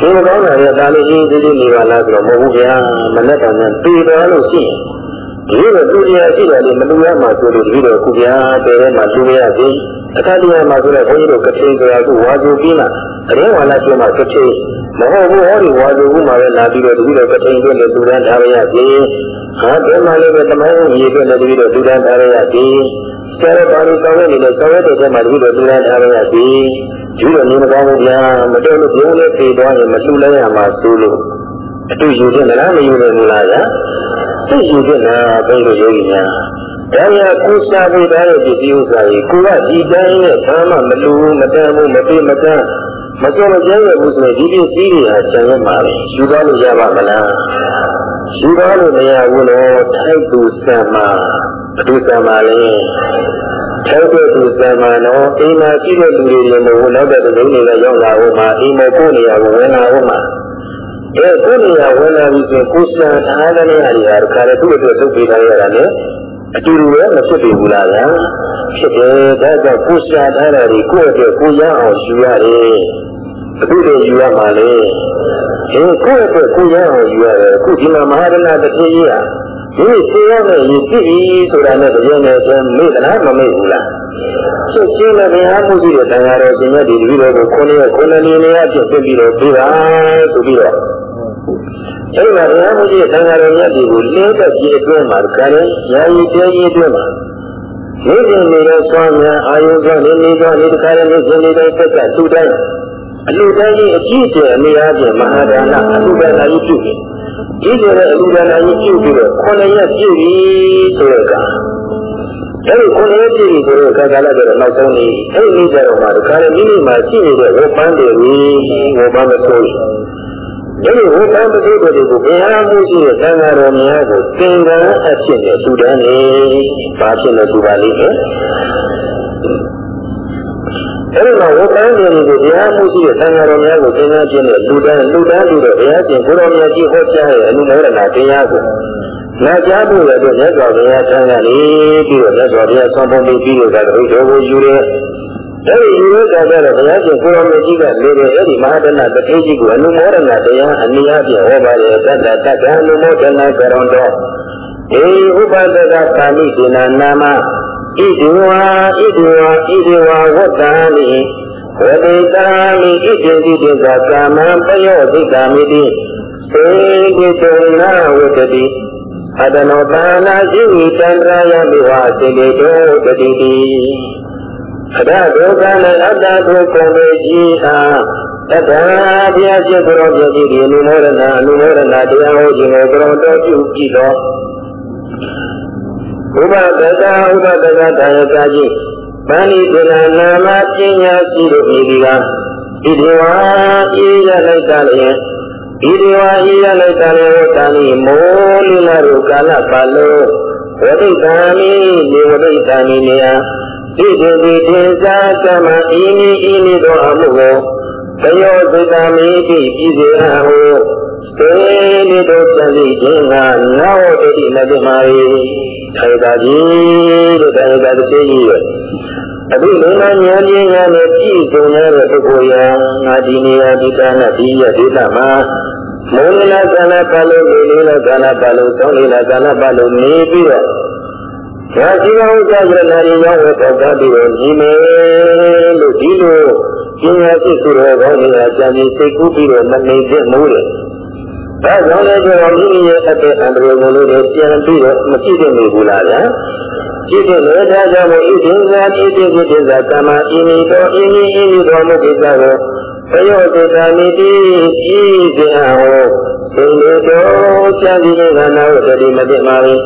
ဒီမကောင်းတာလည်းဒါလေးကြီးသေးသေးနေပါလားဆိုတော့မဟုတ်ဘူးဗျာမနဲ့တန်နဲ့ပြေတော်လို့ရှိရင် ဒီလိုသူတရားရှိတယ်လေမလူရမှာဆိုလို့တပည့်တော်ခုဗျာတဲထဲမှာလူရသေးအခါတရားမှာဆိုတော့ဘုန်းကြီးတို့ကတိန်ဆိုတာကဝါဇူပြီးမှအရင်ဝါလာကျမှာကတိန်မဟုတ်ဘူးဟောဒီဝါဇူဘူးမှာပဲလာပြီးတော့တပည့်တော်ကတိန်တို့လည်းလူတန်းထားရပြီဟာတဲမှာလည်းပဲတမိုင်းရေပြလည်းတပည့်တော်လူတန်းထားရပြီဆရာတော်ဘာလို့ဆောင်ရနေလဲဆောင်ရတဲ့ထဲမှာတပည့်တော်လူတန်းထားရပြီဒီလိုနေမကောင်းဘူးဗျာမတော်လို့ဘုန်းလေးပြေသွားရင်မလှူလိုက်ရမှာဆိုလို့ အတူယူခြင်းလားမယူနိုင်ဘူးလားဗျာသိယူခြင်းလားဘယ်လိုယောဂီများဒါရကိုစားပေးတဲ့ပစ္စည်းဥစ္စာကြီးကိုကဒီတိုင်းနဲ့ဘာမှမလူမတန်းဘူးမပြေမတန်းမကြောမကျဲရဘူးဆိုရင်ဒီပစ္စည်းတွေဟာဆံရမှာလေယူသွားလို့ရပါမလားယူသွားလို့မရဘူးလို့ထိုက်သူစံမှာဘုသူစံမှာလေထိုက်တဲ့သူစံမှာတော့အိမ်မှာရှိတဲ့လူတွေလည်းမဟုတ်နောက်တဲ့လူတွေလည်းရောက်လာဦးမှာအိမ်မကိုနေရာကိုဝင်လာဦးမှာ အဲကိုနေရာဝင်လာပြီဆိုကိုစံထားတဲ့နေရာတွေဟာခါရသူ့အတွက်သုတ်ပေးထားရတာလေအတူတူပဲမဖြစ်ပြီဘူးလားဗျာဖြစ်တယ်ဒါကြောင့်ကိုရှာထားတာတွေကိုယ့်အတွက်ကိုရအောင်ယူရတယ်အခုတည်းယူရမှာလေဒီကိုယ့်အတွက်ကိုရအောင်ယူရတယ်အခုဒီမှာမဟာရဏတတိယဒီသိရမယ့်ရည်ဖြစ်ပြီဆိုတာနဲ့တကယ်နဲ့ဆိုမေ့သလားမမေ့ဘူးလားဆက်ရှင်းတဲ့ဘုရားမှုရှိတဲ့တရားတော်ရှင်မြတ်ဒီတပည့်တော်ကိုခုနှစ်ရက်ခုနှစ်နေနေအဖြစ်ပြပြီးတော့ပြပါဆိုပြီးတော့ အဲ့ဒီမှာဘုရားမကြီးသံဃာတော်မြတ်တွေကိုလင်းသက်ကြီးအတွင်းမှာကလည်းယာယီတဲကြီးအတွင်းမှာနေစဉ်နေတဲ့ဆွမ်းများအာယုကနေနေကနေတခါလည်းနေစဉ်နေတဲ့သက်ကသူ့တိုင်းအလူတိုင်းကြီးအကြည့်ကျအမေအားဖြင့်မဟာဒါနအလူဒါနကြီးပြုပြီးဒီလိုတဲ့အလူဒါနကြီးပြုပြီးတော့ခုနှစ်ရက်ပြည့်ပြီဆိုတဲ့အခါအဲဒီခုနှစ်ရက်ပြည့်ပြီဆိုတဲ့အခါကလည်းတော့နောက်ဆုံးနေအဲဒီနေ့ကျတော့မှတခါလည်းမိမိမှာရှိနေတဲ့ဝတ်ပန်းတွေဝတ်ပန်းမဆိုး ဒီလိုဝိသံပတိတွေကိုဘုရားမှုရှိတဲ့သံဃာတော်များကိုသင်္ကန်းအဖြစ်နဲ့ထူတန်းနေဘာဖြစ်လို့ထူပါလိမ့်မယ်အဲဒီမှာဝိသံတွေကိုဘုရားမှုရှိတဲ့သံဃာတော်များကိုသင်္ကန်းဖြစ်နဲ့လူတန်းလူတန်းပြီးတော့ဘုရားရှင်ကိုရောမြတ်ကြီးဟောကြားရဲ့အနုမေရဏတရားကိုနာကြားဖို့လည်းမြတ်စွာဘုရားထံကနေပြီးတော့မြတ်စွာဘုရားဆောင်းပုံပြီးပြီးတော့ကတည်းကကိုယူတဲ့ အဲဒီယူရကြတဲ့ဘုရားရှင်ကိုရောင်ကြီးကလေတဲ့အဲဒီမဟာဒနာတတိကြီးကိုအနုမောဒနာတရားအနိယပြဟောပါတယ်တတ္တတတ္တအနုမောဒနာကရုံတော်ေဥပဒကသာမိဒေနာနာမဣတိဝါဣတိဝါဣတိဝါဝတ္တာမိဝတိတာမိဣတိတိတိသာကာမံပယောဒိတာမိတိသေတိတုနာဝတ္တိအတနောတာနာရှိတန္တရာယမိဝစေတေတောတတိတိ အတ္တဒုက္ခနဲ့အတ္တဒုက္ခနဲ့ကြီးအားတတ္တဘုရားရှိခိုးတော်ပြည့်ဒီအနုမောဒနာအနုမောဒနာတရားဟောခြင်းကိုကြောတော်ပြုကြည့်တော်ဥပဒကဥပဒကတရားကာကြီးပဏိတနာနာမပညာရှိတို့ဤဒီကဣတိဝါဤရလိုက်တာလည်းဣတိဝါဤရလိုက်တာလည်းတာနိမောလိလာတို့ကာလပါလို့ဝဝတိတံမိနေဝတိတံမိနေယ ဣတိတိသင်္သာကမ္မဣမိဣမိသောအမှုကိုဘယောသတံမိတိပြည်စေဟဟုသေနိတောသတိခြင်းကနောတတိမတိမာရိထေတာကြီးတို့တေတာတစ်သေးကြီးရဲ့အခုလုံးဝဉာဏ်ပညာနဲ့ပြည့်စုံတဲ့ပုဂ္ဂိုလ်ယငါဒီနေရာဒီကနေ့ဒီရဒေသမှာမောလနာကလပါလို့နေလေးကလပါလို့သောလေးကလပါလို့နေပြီးတော့ ဒါရှိသောဥစ္စာရဏရီရောက်တော့တောက်ပြီးတော့ညီမေလို့ဒီလိုပညာရှိသူတော်ကောင်းတွေကကြံပြီးစိတ်ကူးပြီးတော့မနေပြမိုးတယ်။ဒါကြောင့်လည်းကျွန်တော်မိမိရဲ့အသက်အန္တရာယ်ကိုလည်းပြန်ပြီးတော့မကြည့်တဲ့နေဘူးလားဗျာ။ကြည့်တဲ့လေဒါကြောင့်မို့ဣတိဇာဣတိကိတိဇာကမ္မဣမိတော်ဣမိဣမိတော်မုကိစ္စကိုဘယောတိတာမိတိဤစေဟောသင်္ကေတောချမ်းဒီကနာဝတ္တိမတိမာရိ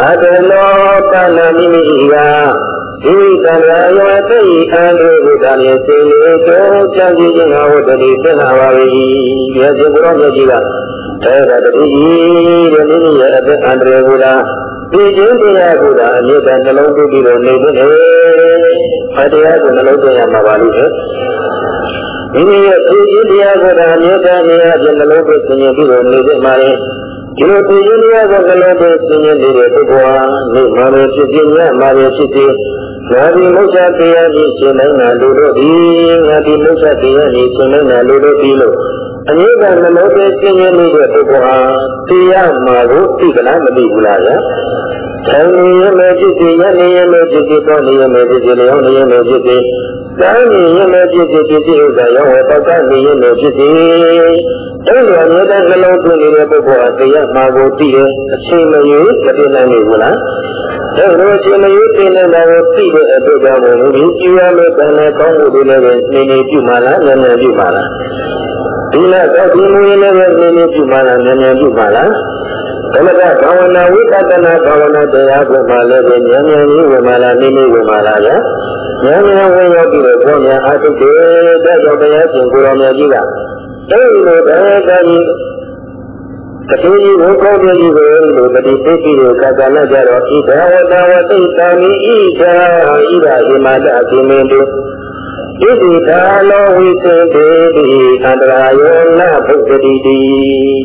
အတလောကလမိမိကဒီတံရာယောတိအန္တုဘုဒ္ဓမြေသင်္ကေတောချမ်းဒီကနာဝတ္တိသင်္နာပါ၏ယေဇေဘုရောမြတ်ကြီးကအဲဒါတတိတဲ့မိမိရဲ့အသက်အန္တရာယ်ကိုလားဒီချင်းတရားကိုဒါအမြဲတမ်းနှလုံးသွင်းပြီးတော့နေဖို့လေအတရားကိုနှလုံးသွင်းရမှာပါလို့မိမိရဲ့ဒီချင်းတရားကိုဒါအမြဲတမ်းနေရခြင်းနှလုံးသွင်းခြင်းပြီးတော့နေဖို့မှာလေ ဒီလိုဒီချင်းတရားကိုနှလုံးသွင်းခြင်းနေတဲ့ပုဂ္ဂိုလ်ဟာနေမှာလည်းဖြစ်ခြင်းညမှာလည်းဖြစ်ခြင်းငါဒီမိစ္ဆာတရားကြီးရှင်နိုင်တာလူတို့ဒီငါဒီမိစ္ဆာတရားကြီးရှင်နိုင်တာလူတို့ဒီလို့ အမြဲတမ်းနှလုံးသွင်းခြင်းနေတဲ့ပုဂ္ဂိုလ်ဟာတရားမှာကိုသိကလားမသိဘူးလားဗျာ။သံဃာရမေဖြစ်စေရနေရမေဖြစ်စေတောနေရမေဖြစ်စေလျောင်းနေရမေဖြစ်စေသံဃာရမေဖြစ်စေဖြစ်စေဥစ္စာရောဝတောက်ကနေရမေဖြစ်စေအဲ့လိုအမြဲတမ်းနှလုံးသွင်းနေတဲ့ပုဂ္ဂိုလ်ဟာတရားမှာကိုသိတယ်အချိန်မရွေးမတင်နိုင်ဘူးလား။အဲ့လိုအချိန်မရွေးတင်နေတာကိုသိတဲ့အတွက်ကြောင့်မို့လို့ဒီကျူရမယ့်ကံနဲ့ကောင်းမှုတွေလည်းနေနေပြုမှလားနည်းနည်းပြုမှလား။ ဒီနဲ့သောဒီမူရင်းလည်းနေနေပြုမှလားနည်းနည်းပြုမှလား။သမထဘာဝနာဝိပဿနာဘာဝနာတရားကိုမှလည်းပဲဉာဏ်ဉာဏ်ကြီးဝင်မှလားနိမိတ်ဝင်မှလားဗျာဉာဏ်ဉာဏ်ဝင်ရောက်ပြီးတော့ဘောညာအာထုတေတဲ့ကြောင့်တရားရှင်ကိုရောင်မြတ်ကြီးကအဲဒီလိုတရားကြီးတတိယဝကောပြကြီးကိုလို့တတိသိတိကိုကကလည်းကြတော့ဣဒဝတဝတိတာမိဣဒာဣဒာဣမတအကိမင်းတို့ ဣတိသာလောဝိသေတိအန္တရာယောနဘုဒ္ဓတိတိ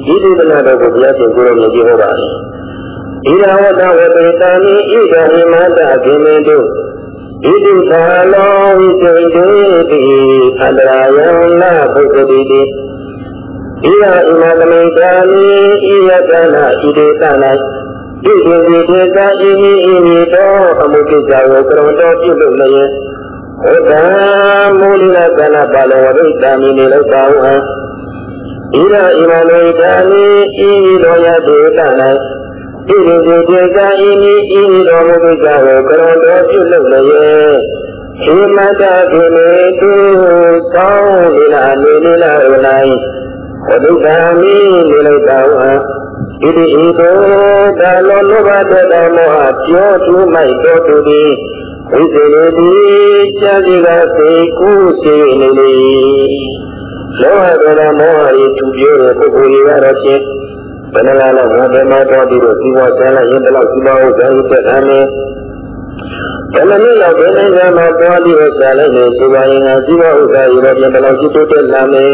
ဣတိပနာတော်ကိုဘုရားရှင်ကိုယ်တော်မြတ်ကြီးဟောပါတယ်ဣဒဝတဝတိတာမိဣဒာဣမတအကိမင်းတို့ဣတိသာလောဝိသေတိအန္တရာယောနဘုဒ္ဓတိတိဣယဣမသမိတာမိဣယကနာဣတိတနာဣတိဝိသေတာဣမိဣမိတောအမှုကိစ္စကိုကရုံတော်ပြုလုပ်လျက် ဟောတံမူလိကနာပါလဝရိတာမိနေလောက်ပါဟုဟံဣရဣမနိတာမိဣမိတော်ယတေတနာဣတိဝိသေတာဣမိဣမိတော်မူကိစ္စကိုကရုံတော်ပြုလုပ်လျက်ဣမတကိလေတုသောလိလာနေလိလာဝနိုင်ဝဒုက္ခမိနေလိုက်တာဟံဣတိဣတောဒါလောလောဘတေတမောဟပြောသူမိုက်တော်သူသည် ဝိသေလေတိကြာစီကစေကုစေနေလေလောဟတေတမောဟဤသူပြောတဲ့ပုဂ္ဂိုလ်တွေကတော့ဖြင့်ဘယ်နှလားလောက်ဝတ်မတော်ပြီးတော့ဒီဝဆန်းလိုက်ရင်တလောက်ဒီမောဇာတိတက်တယ်ဘယ်လိုမျိုးလောက်ဘယ်နိုင်ငံမှာသွားပြီးတော့ဆာလိုက်နေဆိုပါရင်ဒီမောဥစ္စာရတော့ပြန်တလောက်ရှိတိုးတက်လာမယ်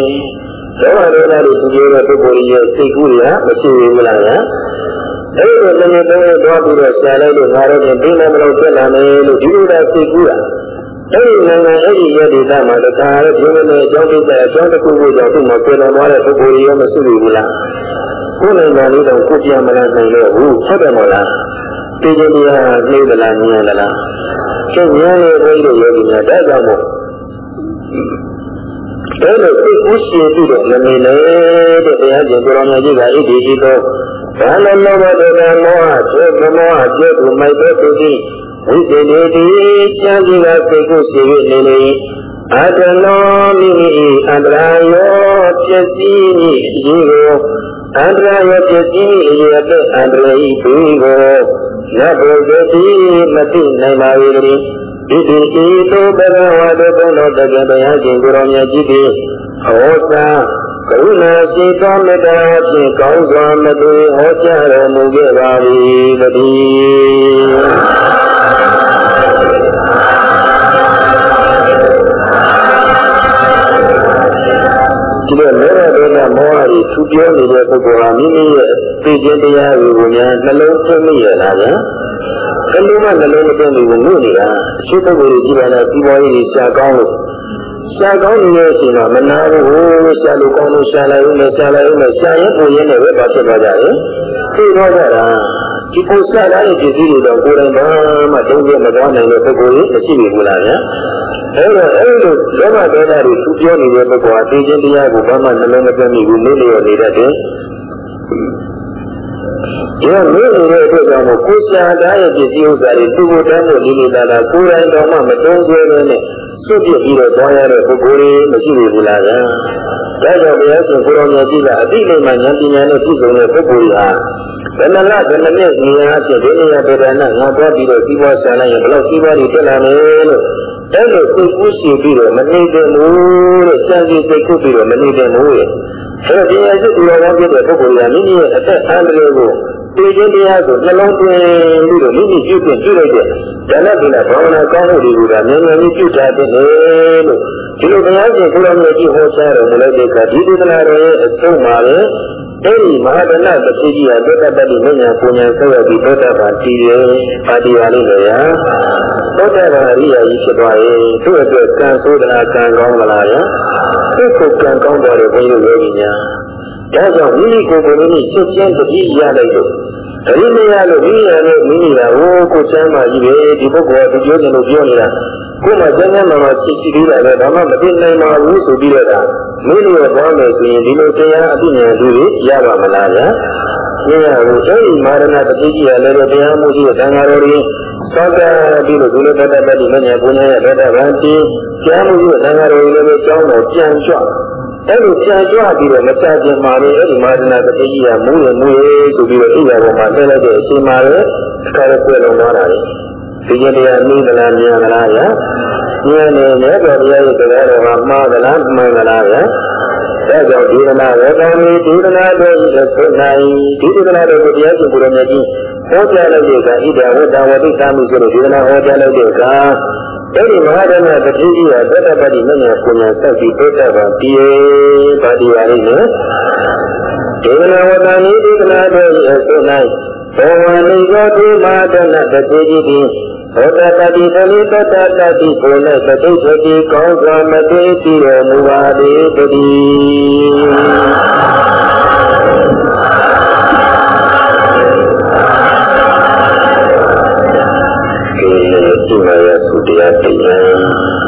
လောဘဒေါသတွေသူပြောတဲ့ပုဂ္ဂိုလ်ရဲ့စိတ်ကူးရမရှိဘူးလားဗျာ အဲ့ဒီလိုလည်းတော့တော့ပြီးတော့ဆရာလိုက်လို့ငါတို့ကဒီလိုမလို့ပြလာမယ်လို့ဒီလိုသာစိတ်ကူးတာအဲ့ဒီနိုင်ငံအဲ့ဒီရည်ဒေသမှာတခါရဒီလိုနဲ့အကြောင်းပြတဲ့အကြောင်းတစ်ခုခုကြောင့်သူ့မှာပြေတော်သွားတဲ့ပုဂ္ဂိုလ်ရောမရှိဘူးလားကိုယ်နိုင်ငံလေးတော့ကိုပြန်မလာနိုင်လို့ဟုတ်တယ်မလားဒီကြည်တရားနှိမ့်သလားမြင်သလားကျုပ်ဉာဏ်လေးဘုန်းကြီးတို့ယောဂီများဒါကြောင့်မို့အဲ့လိုသိကုရှိပြီးတော့မနေနဲ့တဲ့တရားကျင်ကိုရောင်ကြီးကဣတိတိတော့ ဘာလို့လောဘဒေတာမောဟသေကမောဟကျေသူမိုက်တဲ့သူသည်ဝိသေတိတိကျမ်းကြီးကသိကုရှိပြီးနေနေအတနောမိမိအန္တရာယောဖြစ်စည်းမိဒီကိုအန္တရာယောဖြစ်စည်းမိရတဲ့အန္တရာဤဒီကိုနတ်ဘုရားတိမသိနိုင်ပါ၏ ဣတိဣတောဘဂဝါတောဘုလောတကတရားရှင်ကိုရောမြတ်ကြီးသည်ဟောတာကရုဏာစေသောမေတ္တာဖြင့်ကောင်းစွာမသွေဟောကြားတော်မူခဲ့ပါ၏တည်းဒီလိုလောဘဒေါသမောဟတွေထူပြောနေတဲ့ပုဂ္ဂိုလ်ဟာမိမိရဲ့သိခြင်းတရားတွေကိုများနှလုံးသွင်းမိရလားဗျာ ဘယ်လိုမှနှလုံးမသွင်းဘူးငုနေတာအရှိပုဂ္ဂိုလ်တွေကြည့်ပါလားဒီပေါ်ကြီးရှာကောင်းလို့ရှာကောင်းနေတဲ့အချိန်မှာမနာဘူးရှာလို့ကောင်းလို့ရှာလိုက်ဦးမယ်ရှာလိုက်ဦးမယ်ရှာရင်ပုံရင်းနဲ့ပဲပါဖြစ်သွားကြတယ်သိတော့ကြတာဒီကိုရှာလာတဲ့ပစ္စည်းတွေတော့ကိုယ်တိုင်ဘာမှတုံးပြမသွားနိုင်တဲ့ပုဂ္ဂိုလ်ကြီးမရှိဘူးလားဗျာအဲ့တော့အဲ့လိုလောဘဒေါသတွေသူပြောနေတဲ့ပုဂ္ဂိုလ်ဟာသိခြင်းတရားကိုဘာမှနှလုံးမသွင်းမိဘူးနေလျော်နေတတ်တယ်။ ဒီလိုနေနေတဲ့အတွက်ကြောင့်ကိုယ်ရှာတာရဲ့ပစ္စည်းဥစ္စာတွေသူ့ကိုတန်းဖို့နေနေတာကကိုယ်တိုင်တော့မှမတုံးဆွဲဘဲနဲ့စွန့်ပစ်ပြီးတော့သွားရတဲ့ပုဂ္ဂိုလ်တွေမရှိဘူးလားဗျာ။ဒါကြောင့်ဘုရားရှင်ကိုရောင်မြတ်ကြီးကအတိအကျဉာဏ်ပညာနဲ့ပြည့်စုံတဲ့ပုဂ္ဂိုလ်ဟာ ဘယ်နှလဘယ်နှနှစ်ဉာဏ်အဖြစ်ဒီနေရာဒေသနာငါသွားပြီးတော့စီးပွားဆံလိုက်ရင်ဘယ်လောက်စီးပွားတွေတက်လာမလဲလို့အဲ့လိုစိတ်ကူးရှိပြီးတော့မနေတဲ့လို့တဲ့စံစီစိတ်ကူးပြီးတော့မနေတဲ့လို့ရဲ့အဲ့တော့ဒီအစစ်ဒီလိုကောင်းပြတဲ့ပုဂ္ဂိုလ်ကမိမိရဲ့အသက်အန္တရာယ်ကို သိခြင်းတရားကိုနှလုံးသွင်းပြီးတော့မိမိပြုပြင်ပြုလိုက်တဲ့ဒါနဲ့ဒီလားဘာဝနာကောင်းမှုတွေကမြန်မြန်ကြီးပြုထားတဲ့လို့ဒီလိုဘုရားရှင်ကိုရောမြတ်ကြီးဟောကြားတော်မူလိုက်တဲ့အခါဒီဒေသနာတော်ရဲ့အဆုံးမှာပဲအဲဒီမဟာဒနတတိကြီးဟာသုတ္တပတ္တိမညာပူညာဆက်ရပြီးသုတ္တပါတည်ရပါတိပါလိမ့်မယ်ရာသုတ္တပါအရိယာကြီးဖြစ်သွားရင်သူ့အတွက်ကံဆိုးဒနာကံကောင်းမလားဗျာသူ့ကိုကံကောင်းတော်တဲ့ဘုန်းကြီးယောဂီများ ဒါကြောင့်မိမိကိုယ်ကိုယ်မိမိချက်ချင်းတတိရလိုက်လို့တတိမရလို့မိရလို့မိမိကဟိုကိုချမ်းပါကြီးပဲဒီပုဂ္ဂိုလ်ကသူပြောတယ်လို့ပြောနေတာကိုယ်မှကျမ်းကျမ်းမာမာရှိရှိသေးတယ်ဒါမှမသိနိုင်ပါဘူးဆိုပြီးတော့မင်းတို့ဘောမယ်ဆိုရင်ဒီလိုတရားအပြည့်ဉာဏ်တွေရပါမလားဗျာ။မြင်ရဘူးအဲဒီမာရဏတတိကြီးရလည်းတရားမှုရှိတဲ့သံဃာတော်တွေသောတာပြီးတော့ဒုလတတတတိမညာဘုညာရဲ့ဗတ္တဗံတိတရားမှုရှိတဲ့သံဃာတော်တွေလည်းကြောင်းတော်ပြန်ကြွ အဲ့လိုပြန်ကြွပြီးတော့မချခြင်းမှာလေအဲ့ဒီမာရဏတတိကြီးရမူးရမူးရဆိုပြီးတော့အိယာပေါ်မှာဆင်းလိုက်တဲ့အချိန်မှာလေအခါရပြလုံးသွားတာလေဒီကျတရားမိသလားမြင်သလားဗျာဉာဏ်နဲ့မြတ်စွာဘုရားရဲ့တရားတော်မှာမှားသလားမှန်သလားဗျာဒါကြောင့်ဒီရနာဝေဒံဤဒီရနာတို့ဤသိနိုင်ဒီရနာတို့ကိုတရားရှင်ကိုယ်တော်မြတ်ကြီးဟောကြားလိုက်တဲ့အခါဣဒဝတ္တဝတိသာမှုဆိုလို့ဒီရနာဟောကြားလိုက်တဲ့အခါ အဲ့ဒီမဟာဓမ္မတတိကြီးဟာသတ္တပတိမဉ္ဇဉ်ကိုဉ္ဇဉ်ဆက်ပြီးသိတ္တပါတည်ပါတည်ရလိမ့်မယ်ဒီရနာဝတ္တဤဒီရနာတို့ဤသိနိုင်ဘောဝနိသောတိမဟာဓမ္မတတိကြီးသောတတတိသမိသောတတတိကိုလည်းသတိသတိကောင်းစွာမသိသိရမူပါသည်တည်း ဒီမှာရသုတရားတရား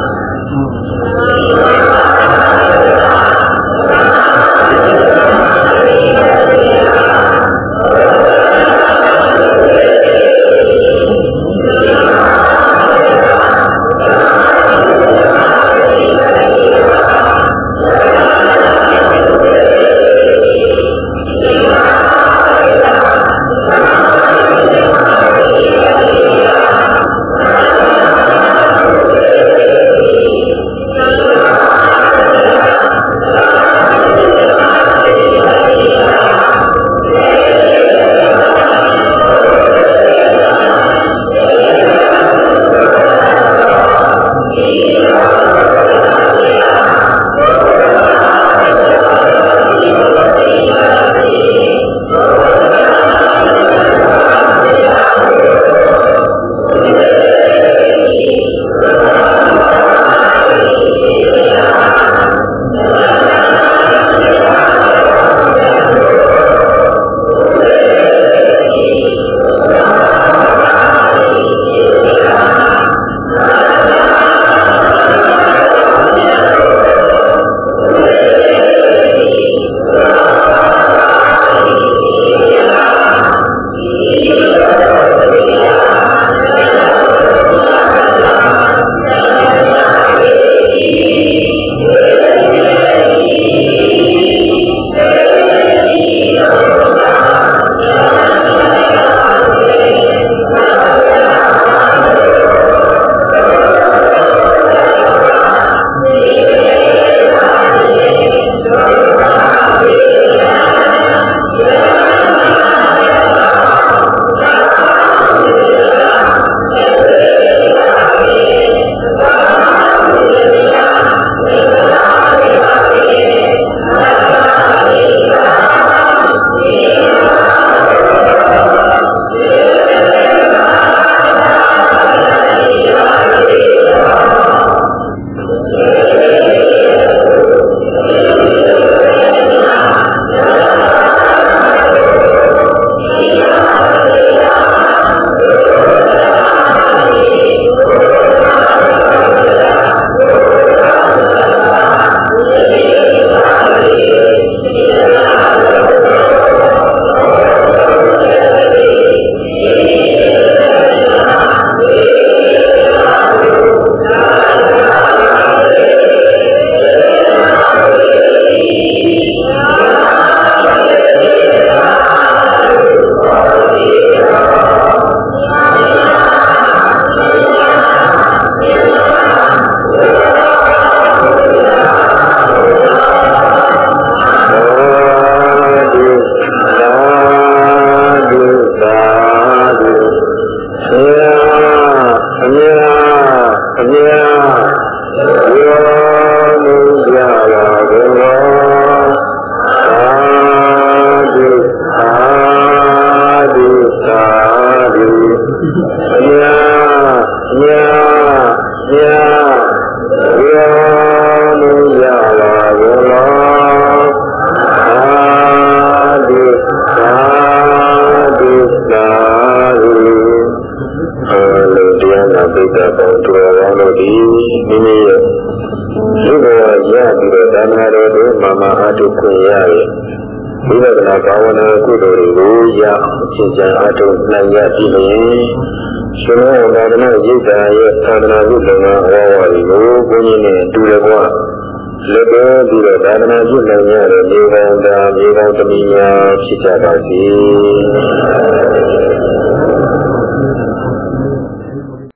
ပါစေ